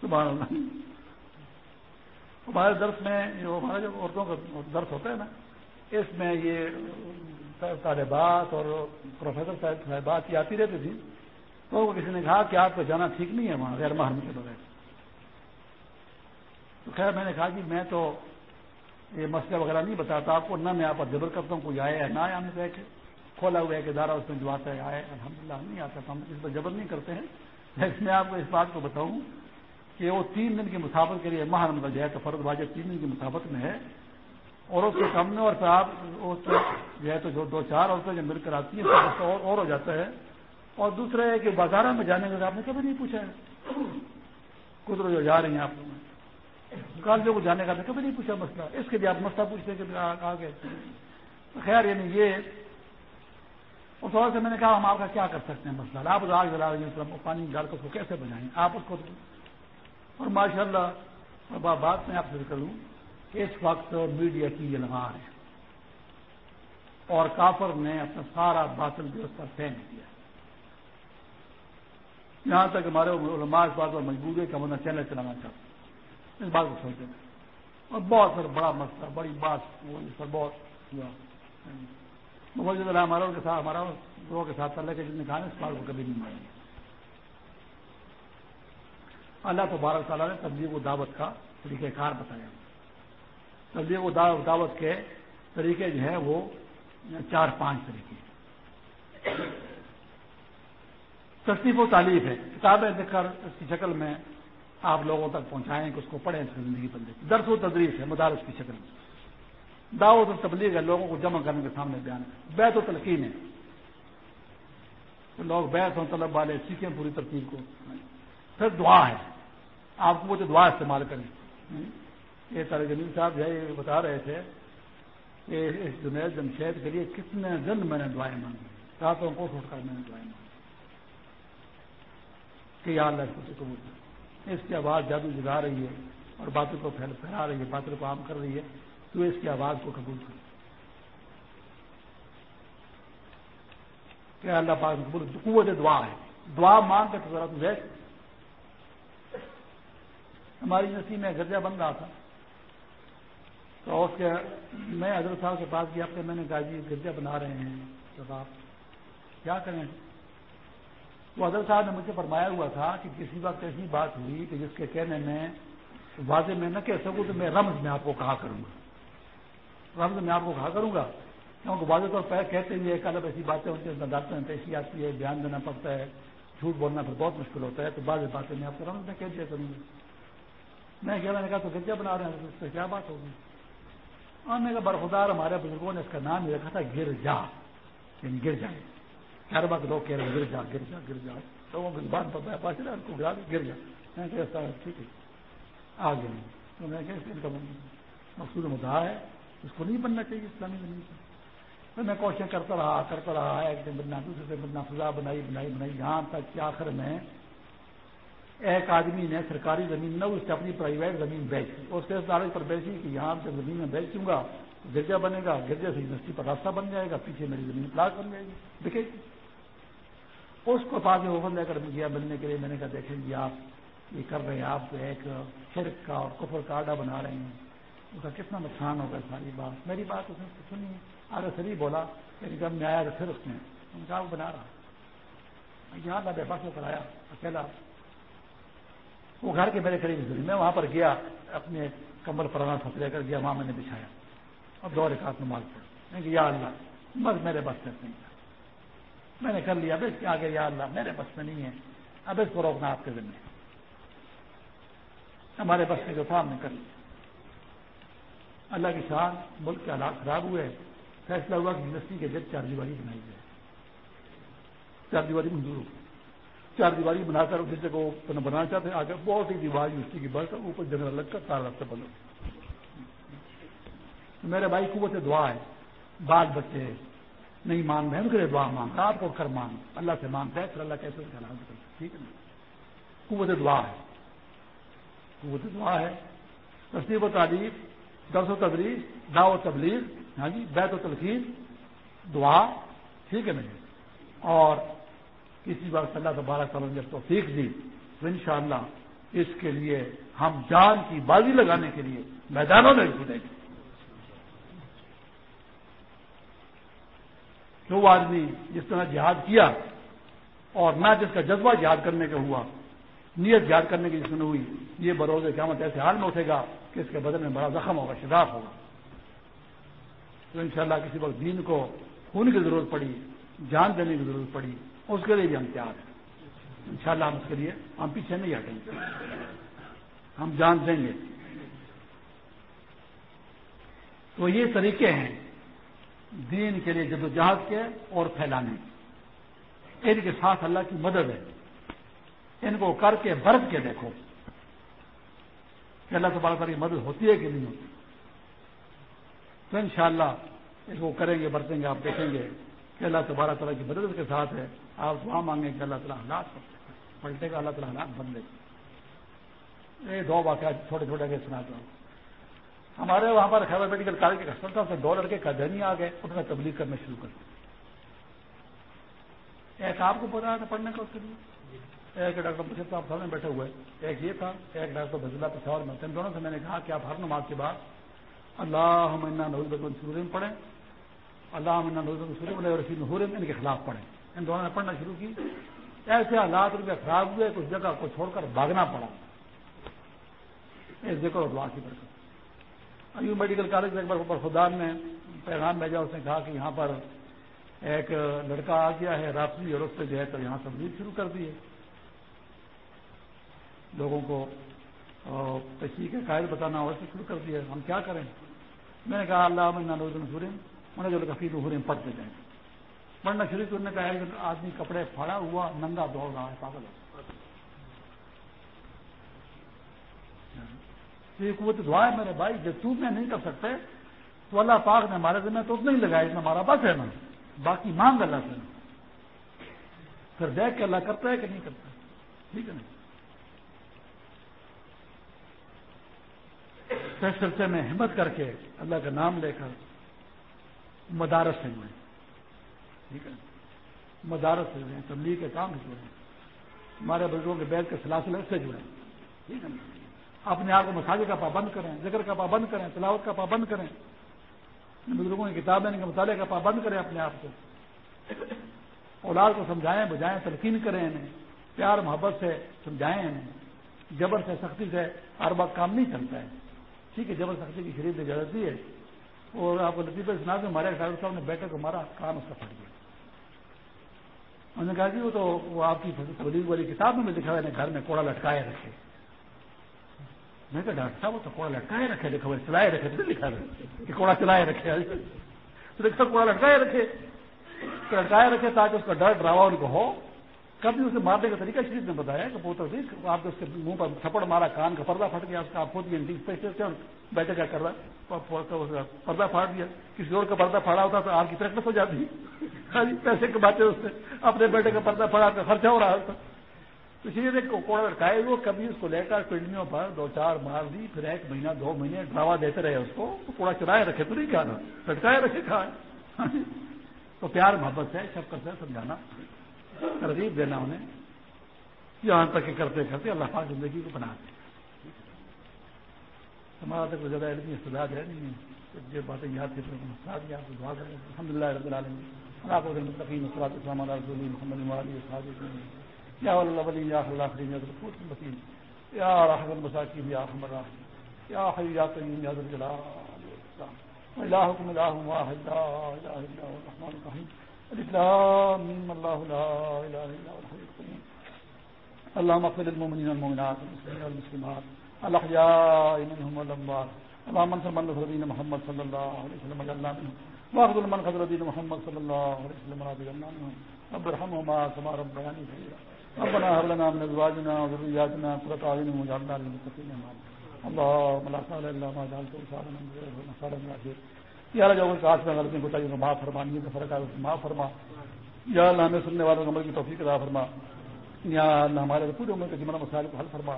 صبح ہمارے درس میں جو ہمارا جو عورتوں کا درس ہوتا ہے نا، اس میں یہ طالبات اور پروفیسر صاحب صاحبات کی آتی رہتی تھی۔ تو کسی نے کہا کہ آپ کو جانا ٹھیک نہیں ہے وہاں، غیر محرم کے بغیر۔ تو خیر میں نے کہا کہ میں تو یہ مسئلہ وغیرہ نہیں بتاتا آپ کو، نہ میں آپ پر جبر کرتا ہوں، کوئی آیا ہے نہ آیا ہمیں کہ کھولا ہوا ہے کہ دارا اس میں جو آتا ہے، آئے الحمد للہ نہیں آتا تو ہم اس پر جبر نہیں کرتے ہیں۔ لیکن میں آپ کو اس بات کو بتاؤں کہ وہ تین دن کی مسافت کے لیے ماہر مطلب جو ہے، تو فرد واجب تین دن کی مسافت میں ہے۔ اور اس کے سامنے اور پھر آپ جو ہے تو جو دو چار عورتیں جو مل کر آتی ہیں اور اور ہو جاتا ہے۔ اور دوسرا ہے کہ بازار میں جانے کا آپ نے کبھی نہیں پوچھا ہے۔ قدر جو جا رہی ہیں آپ لوگ کالجوں کو جانے کا کبھی نہیں پوچھا مسئلہ۔ اس کے لیے آپ مسئلہ پوچھتے کہ آگے خیر یعنی یہ اس وجہ سے میں نے کہا، ہم آپ کا کیا کر سکتے ہیں مسئلہ؟ آپ آگ جلا رہی ہیں پانی ڈال کر اس کو کیسے بنائیں آپ اس کو اور ماشاء اللہ بات میں آپ سے کروں کہ اس وقت میڈیا کی لگان ہے۔ اور کافر نے اپنا سارا باطل بھی اس پر پھینک دیا۔ یہاں تک ہمارے علماء اس بات پر مجبور ہے کہ ہم اپنا چینل چلانا چاہتے ہیں۔ اس بات کو سوچیں اور بہت سر، بڑا مسئلہ بڑی بات اس پر بہت ہوا۔ ہمارا کے ساتھ، ہمارا لوگوں کے ساتھ اللہ کے جن نے کہا اس بات کو کبھی نہیں مانیں۔ اللہ تو بارہ تعالیٰ نے تبدیل و دعوت کا طریقہ کار بتایا۔ تبدیل و دعوت کے طریقے جو ہیں، وہ چار پانچ طریقے تصنیف و تعلیف ہے۔ کتابیں دیکھ کر اس کی شکل میں آپ لوگوں تک پہنچائیں کہ اس کو پڑھیں زندگی بندے درس و تدریس ہے، مدارس کی شکل میں۔ دعوت و تبلیغ ہے، لوگوں کو جمع کرنے کے سامنے بیان ہے۔ بیت و تلقین ہے۔ تو لوگ بیت و طلب والے سیکھیں پوری ترتیب کو۔ پھر دعا ہے۔ آپ کو وہ جو دعا استعمال کریں۔ یہ طارق جمیل صاحب جو ہے بتا رہے تھے کہ اس جنید جمشید کے لیے کتنے دن میں نے دعائیں مانگی۔ راتوں کو چھوٹ کر میں نے دعائیں مانگی۔ کہ یا اللہ اس کو قبول اس کی آواز جادو جگا رہی ہے اور باتوں کو پھیلا رہی ہے، باتوں کو عام کر رہی ہے، تو اس کی آواز کو قبول کر کیا اللہ پاک قبول قوت دعا ہے۔ دعا مان کر ذرا تو ہماری نسی میں گرجا بن رہا تھا۔ تو اس کے میں حضرت صاحب کے پاس گیا کہ میں نے کہا جی گرجا بنا رہے ہیں۔ جب آپ کیا کریں؟ وہ حضرت صاحب نے مجھے فرمایا ہوا تھا کہ کسی وقت ایسی بات ہوئی کہ جس کے کہنے میں واضح میں نہ کہہ سکوں تو میں رمز میں آپ کو کہا کروں گا۔ رمز میں آپ کو کہا کروں گا؟ کیونکہ واضح طور پہ کہتے ہیں ایک الگ ایسی باتیں ہوتی ہیں ڈاکٹر میں پیشی آتی ہے دھیان دینا پڑتا ہے، جھوٹ بولنا پھر بہت مشکل ہوتا ہے، تو بعض باتیں میں آپ کو رمز میں کہہ دیا کروں گا۔ میں کہہ میں نے کہا تو گرجا بنا رہے ہیں اس سے کیا بات ہوگی؟ اور میں کہا برخدار ہمارے بزرگوں نے اس کا نام ہی رکھا تھا گر جا یعنی گر جائے ہر وقت لوگ کہہ رہے ہیں، گر جا گر جا گر جا۔ لوگوں کو بات پتا ہے، پاس ان کو گرا گر جا۔ میں کہتا ہے ٹھیک ہے۔ آ گیا تو میں کہ ان کا مقصود مدعا ہے، اس کو نہیں بننا چاہیے، اسلامی زمین سے پھر میں کوششیں کرتا رہا کرتا رہا، ایک دن بننا، دوسرے دن بننا، فضا بنائی بنائی بنائی۔ یہاں تک کہ آخر میں ایک آدمی نے سرکاری زمین نہ، اس سے اپنی پرائیویٹ زمین بیچ اس کے تعلق پر بیچی کہ یہاں سے زمین میں بیچ دوں گا گرجا بنے گا گرجے سے یونیورسٹی پر راستہ بن جائے گا، پیچھے میری زمین پلاٹ بن جائے گی۔ دیکھے اس کو پاس وہ بند لے کر گیا ملنے کے لیے میں نے کہا دیکھیں جی آپ یہ کر رہے ہیں، آپ ایک شرک کا اور کفر کا آڈا بنا رہے ہیں۔ اس کا کتنا نقصان ہوگا ساری بات۔ میری بات اس نے سنی آگے سری بولا، لیکن جب میں آیا تو پھر اس نے ان کا بنا رہا۔ یہاں تھا بے بس ہو کر آیا اکیلا۔ وہ گھر کے میرے قریب ضروری میں وہاں پر گیا، اپنے کمبل پرانا تھپ لے کر گیا، وہاں میں نے بچھایا اور دو رکعت نماز پڑھ یا اللہ بس میرے بس میں نہیں۔ میں نے کر لیا، اب اس کے آگے یا اللہ، میرے بس میں نہیں ہے۔ اب اس کو روکنا آپ کے ذمہ ہمارے بس میں جو تھا، ہم نے کر لیا۔ اللہ کی شان، ملک کے حالات خراب ہوئے۔ فیصلہ ہوا کہ یونیورسٹی کے جب چار دیواری بنائی جائے۔ چار دیواری منظور ہو چار دیواری بنا کر جس جگہ کو بنانا چاہتے ہیں آگے بہت سی دیوار یونیورسٹی کی بڑھ کر اوپر جنگل لگ کر تار راستے بنو میرے بھائی، قوت دعا ہے۔ بال بچے نہیں مان رہے ان کے لیے دعا مانگ رات کو کر مانگ، اللہ سے مانگتا ہے، پھر اللہ کیسے ٹھیک ہے نا؟ قوت دعا ہے۔ قوت دعا ہے۔ تصدیق و تعلیم، درس و تدریس دا و تبلیغ ہاں جی بیت و تلخیص دعا، ٹھیک ہے نہیں جی؟ اور کسی بات اللہ دوبارہ کروں جب تو سیکھ دی، تو ان شاء اللہ اس کے لیے ہم جان کی بازی لگانے کے لیے میدانوں میں گے۔ جو آدمی جس طرح جہاد کیا اور نہ جس کا جذبہ جہاد کرنے کا ہوا، نیت یاد کرنے کی جس میں ہوئی، یہ بروز قیامت ایسے حال میں اٹھے گا کہ اس کے بدن میں بڑا زخم ہوگا شداف ہوگا۔ تو انشاءاللہ کسی وقت دین کو خون کی ضرورت پڑی، جان دینے کی ضرورت پڑی، اس کے لیے بھی ہم تیار ہیں۔ انشاءاللہ ہم اس کے لیے، ہم پیچھے نہیں ہٹیں گے۔ ہم جان دیں گے۔ تو یہ طریقے ہیں دین کے لیے جدوجہد کے اور پھیلانے ان کے ساتھ اللہ کی مدد ہے۔ ان کو کر کے برت کے دیکھو۔ کہ اللہ تبارک تعالیٰ کی مدد ہوتی ہے کہ نہیں ہوتی۔ تو ان شاء اللہ کو کریں گے برتیں گے، آپ دیکھیں گے کہ اللہ تبارہ تعالیٰ کی مدد کے ساتھ ہے۔ آپ وہاں مانگیں کہ اللہ تعالیٰ حالات پلٹے گا، اللہ تعالیٰ حالات بدلے گا یہ دو واقعات چھوٹے چھوٹے کے سناتا ہوں۔ ہمارے وہاں پر خیبر میڈیکل کالج کے ہسپتال سے دو لڑکے قدرنی آ گئے، انہوں نے تبلیغ کرنا شروع کر دیا۔ ایک آپ کو پتا ہے پڑھنے کا اس کے لیے ایک ڈاکٹر بشیر صاحب سامنے بیٹھے ہوئے۔ ایک یہ تھا، ایک ڈاکٹر بزلہ پشاور میں ان دونوں سے میں نے کہا کہ آپ ہر نماز کے بعد اللہ منا نوز سورم پڑھیں۔ اللہ منا نوز سورم علیہ رشید ان کے خلاف پڑھیں۔ ان دونوں نے پڑھنا شروع کی۔ ایسے حالات ان کے خراب ہوئے، کچھ جگہ کو چھوڑ کر بھاگنا پڑا۔ اس ذکر اور دعا کی برکت۔ ایو میڈیکل کالج میں ایک بار خدان نے پیغام بھیجا، اس نے کہا کہ یہاں پر ایک لڑکا آ گیا ہے رابطی اور اس سے جو ہے تو یہاں تبدیل شروع کر دی ہے۔ لوگوں کو تشریح کے قائد بتانا اور سے شروع کر دیا ہم کیا کریں؟ میں نے کہا اللہ میں نوزن سورم میں نے جو کفیل حرم پڑھتے جائیں پڑھنا شروع کرنے کا ایک آدمی کپڑے پھاڑا ہوا، ننگا دوڑ رہا ہے، پاگل یہ قوت دعا ہے میرے بھائی، جب تو میں نہیں کر سکتے، تو اللہ پاک نے ہمارے ذمہ تو نہیں لگایا اتنا ہمارا بس ہے نا۔ باقی مانگ اللہ سے۔ پھر دیکھ کے اللہ کرتا ہے کہ نہیں کرتا۔ ٹھیک ہے نا؟ سلسلے میں ہمت کر کے اللہ کا نام لے کر مدارس سے جڑے ٹھیک ہے مدارس سے جڑے تبلیغ کے کام سے جڑے ہمارے بزرگوں کے بیل کے سلاسل سے جڑے۔ ٹھیک ہے نا؟ اپنے آپ کو مساجد کا پابند کریں، ذکر کا پابند کریں، تلاوت کا پابند کریں۔ بزرگوں کی کتابیں کے مطالعے کا پابند کریں اپنے آپ کو۔ اولاد کو سمجھائیں، بجائیں تلقین کریں انہیں۔ پیار، محبت سے سمجھائیں انہیں۔ جبر سے سختی سے ہر وقت کام نہیں چلتا ہے۔ ٹھیک ہے، جبر سختی کی خرید اجازت دی ہے۔ اور آپ کو لطیفہ سنا کے ہمارے ڈاکٹر صاحب نے بیٹے کو مارا کام اس کا پھٹ گیا۔ انہوں نے کہا کہ وہ تو وہ آپ کی تبلیغ والی کتاب میں لکھا ہے گھر میں کوڑا لٹکائے رکھے۔ میں کہا ڈاکٹر صاحب وہ تو کوڑا لٹکائے رکھے لکھا ہوئے چلائے رکھے تو لکھا رہے کہ کوڑا چلائے رکھے تو لکھا کوڑا لٹکائے رکھے لٹکائے رکھے تاکہ اس کا ڈر ڈراوا ان کو ہو کبھی اسے مارنے کا طریقہ شریف نے بتایا کہ پوتر جی آپ نے اس کے منہ پر تھپڑ مارا کان کا پردہ پھٹ گیا اس کا آپ خود بھی بیٹھے کیا کر رہا ہے پردہ پھاڑ دیا کسی اور کا پردہ پھاڑا ہوتا تو آپ کی پریکٹس ہو جاتی پیسے کے باتیں اس سے اپنے بیٹے کا پردہ پھاڑا خرچہ ہو رہا تھا اسی لیے کوڑا لٹکائے وہ، کبھی اس کو لے کر پنڈلیوں پر دو چار مار دی، پھر ایک مہینہ، دو مہینے ڈراوا دیتے رہے اس کو کوڑا چلائے رکھے، تو نہیں کھانا، لٹکائے رکھے، کھائے۔ تو پیار، محبت سے شفقت سے سمجھانا، ترغیب دینا انہیں، یہاں تک کہ کرتے کرتے اللہ پاک زندگی کو بنا دے۔ ہمارا تک زیادہ علمی استداد ہے نہیں، یہ باتیں یاد کی دعا کریں۔ الحمد للہ رب العالمین۔ آپ مستقیم مسلات اسلام علیہ محمد صاحب یا اللہ ولی، یا اللہ خریم مسیم یا رحم المساکین، یا رحم حمر یا حی، یا قیم یا ذل جلال الہکم الہ واحد، لا الہ الا هو الرحمن الرحیم. الاسلام اللہ لا الہ الا هو الحی القیوم. اللهم اغفر للمؤمنین والمؤمنات والمسلمین والمسلمات الاحياء منهم والاموات اللهم انصر من نصر دين محمد صلى الله عليه وسلم وجعلنا منهم. واخذل من خذل دين محمد صلى الله عليه وسلم وجعلنا منهم. رب ارحمهما كما ربياني صغيرا. ربنا هب لنا من ازواجنا وذرياتنا قرة اعين واجعلنا للمتقين اماما. اللهم لا سهل الا ما جعلته سهلا من غيره ونسأل من عافية یا اللہ جو کاش میں غلطی کوتاہی کو معاف فرما، نیت فرق ہے معاف فرما. یا اللہ ہمیں سننے والوں کو عمل کی توفیق عطا فرما. یا اللہ ہمارے پورے عمر کے جملہ مسائل کو حل فرما.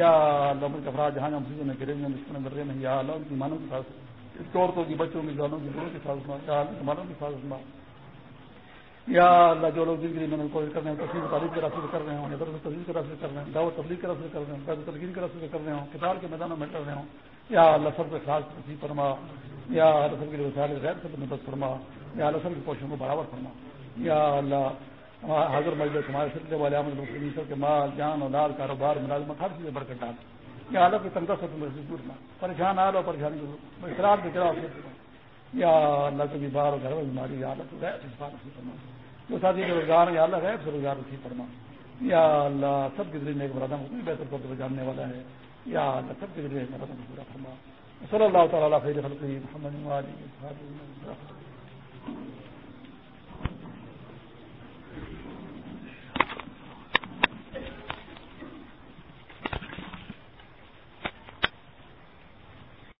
یا اللہ عمر کے افراد جہاں ہم چیزوں میں گرے ہوئے ہیں کر رہے ہیں، یا اللہ ان کی مانوں کے ساتھ عورتوں کی بچوں کی جانوں کی بڑوں کے ساتھ یا اللہ مانوں کے ساتھ یا اللہ جو لوگ زندگی میں کوشش کر رہے ہیں تصویر تعلیم کے راستے کر رہے ہوں، یا درد تفریح کے راستے کر رہے ہیں، دعوت تبلیغ کے راستے کر رہے ہیں درد تلقین کے راستے کر رہے ہوں، کتاب کے میدانوں میں کر رہے ہوں، یا اللہ سب کے خاص تصویر فرما، یا اللہ کے لیے وسائل غیر سے مدد فرما، یا اللہ کی کوششوں کو برابر فرما، یا اللہ حضر مجلس ہمارے سلسلے والے احمد مسلم سب کے مال، جان، اولاد، کاروبار، ملازمت، ہر چیزیں بڑھ کر ڈال۔ یا حالت کی تنگا سے تم دور نہ پریشان آ لو پریشانی اخراج میں چلا یا اللہ کبھی بار گھر میں بیماری حالت فرما۔ جو ساتھی روزگار یا اللہ غیر سے روزگار رکھی فرما۔ یا اللہ، سب کے ذریعے ایک مرادہ کو بہتر طور پر جاننے والا ہے۔ یا اللہ، سب کے ذریعے ایک مرادہ کو پورا فرما۔ صلی اللہ تعالیٰ خیر خلقی محمد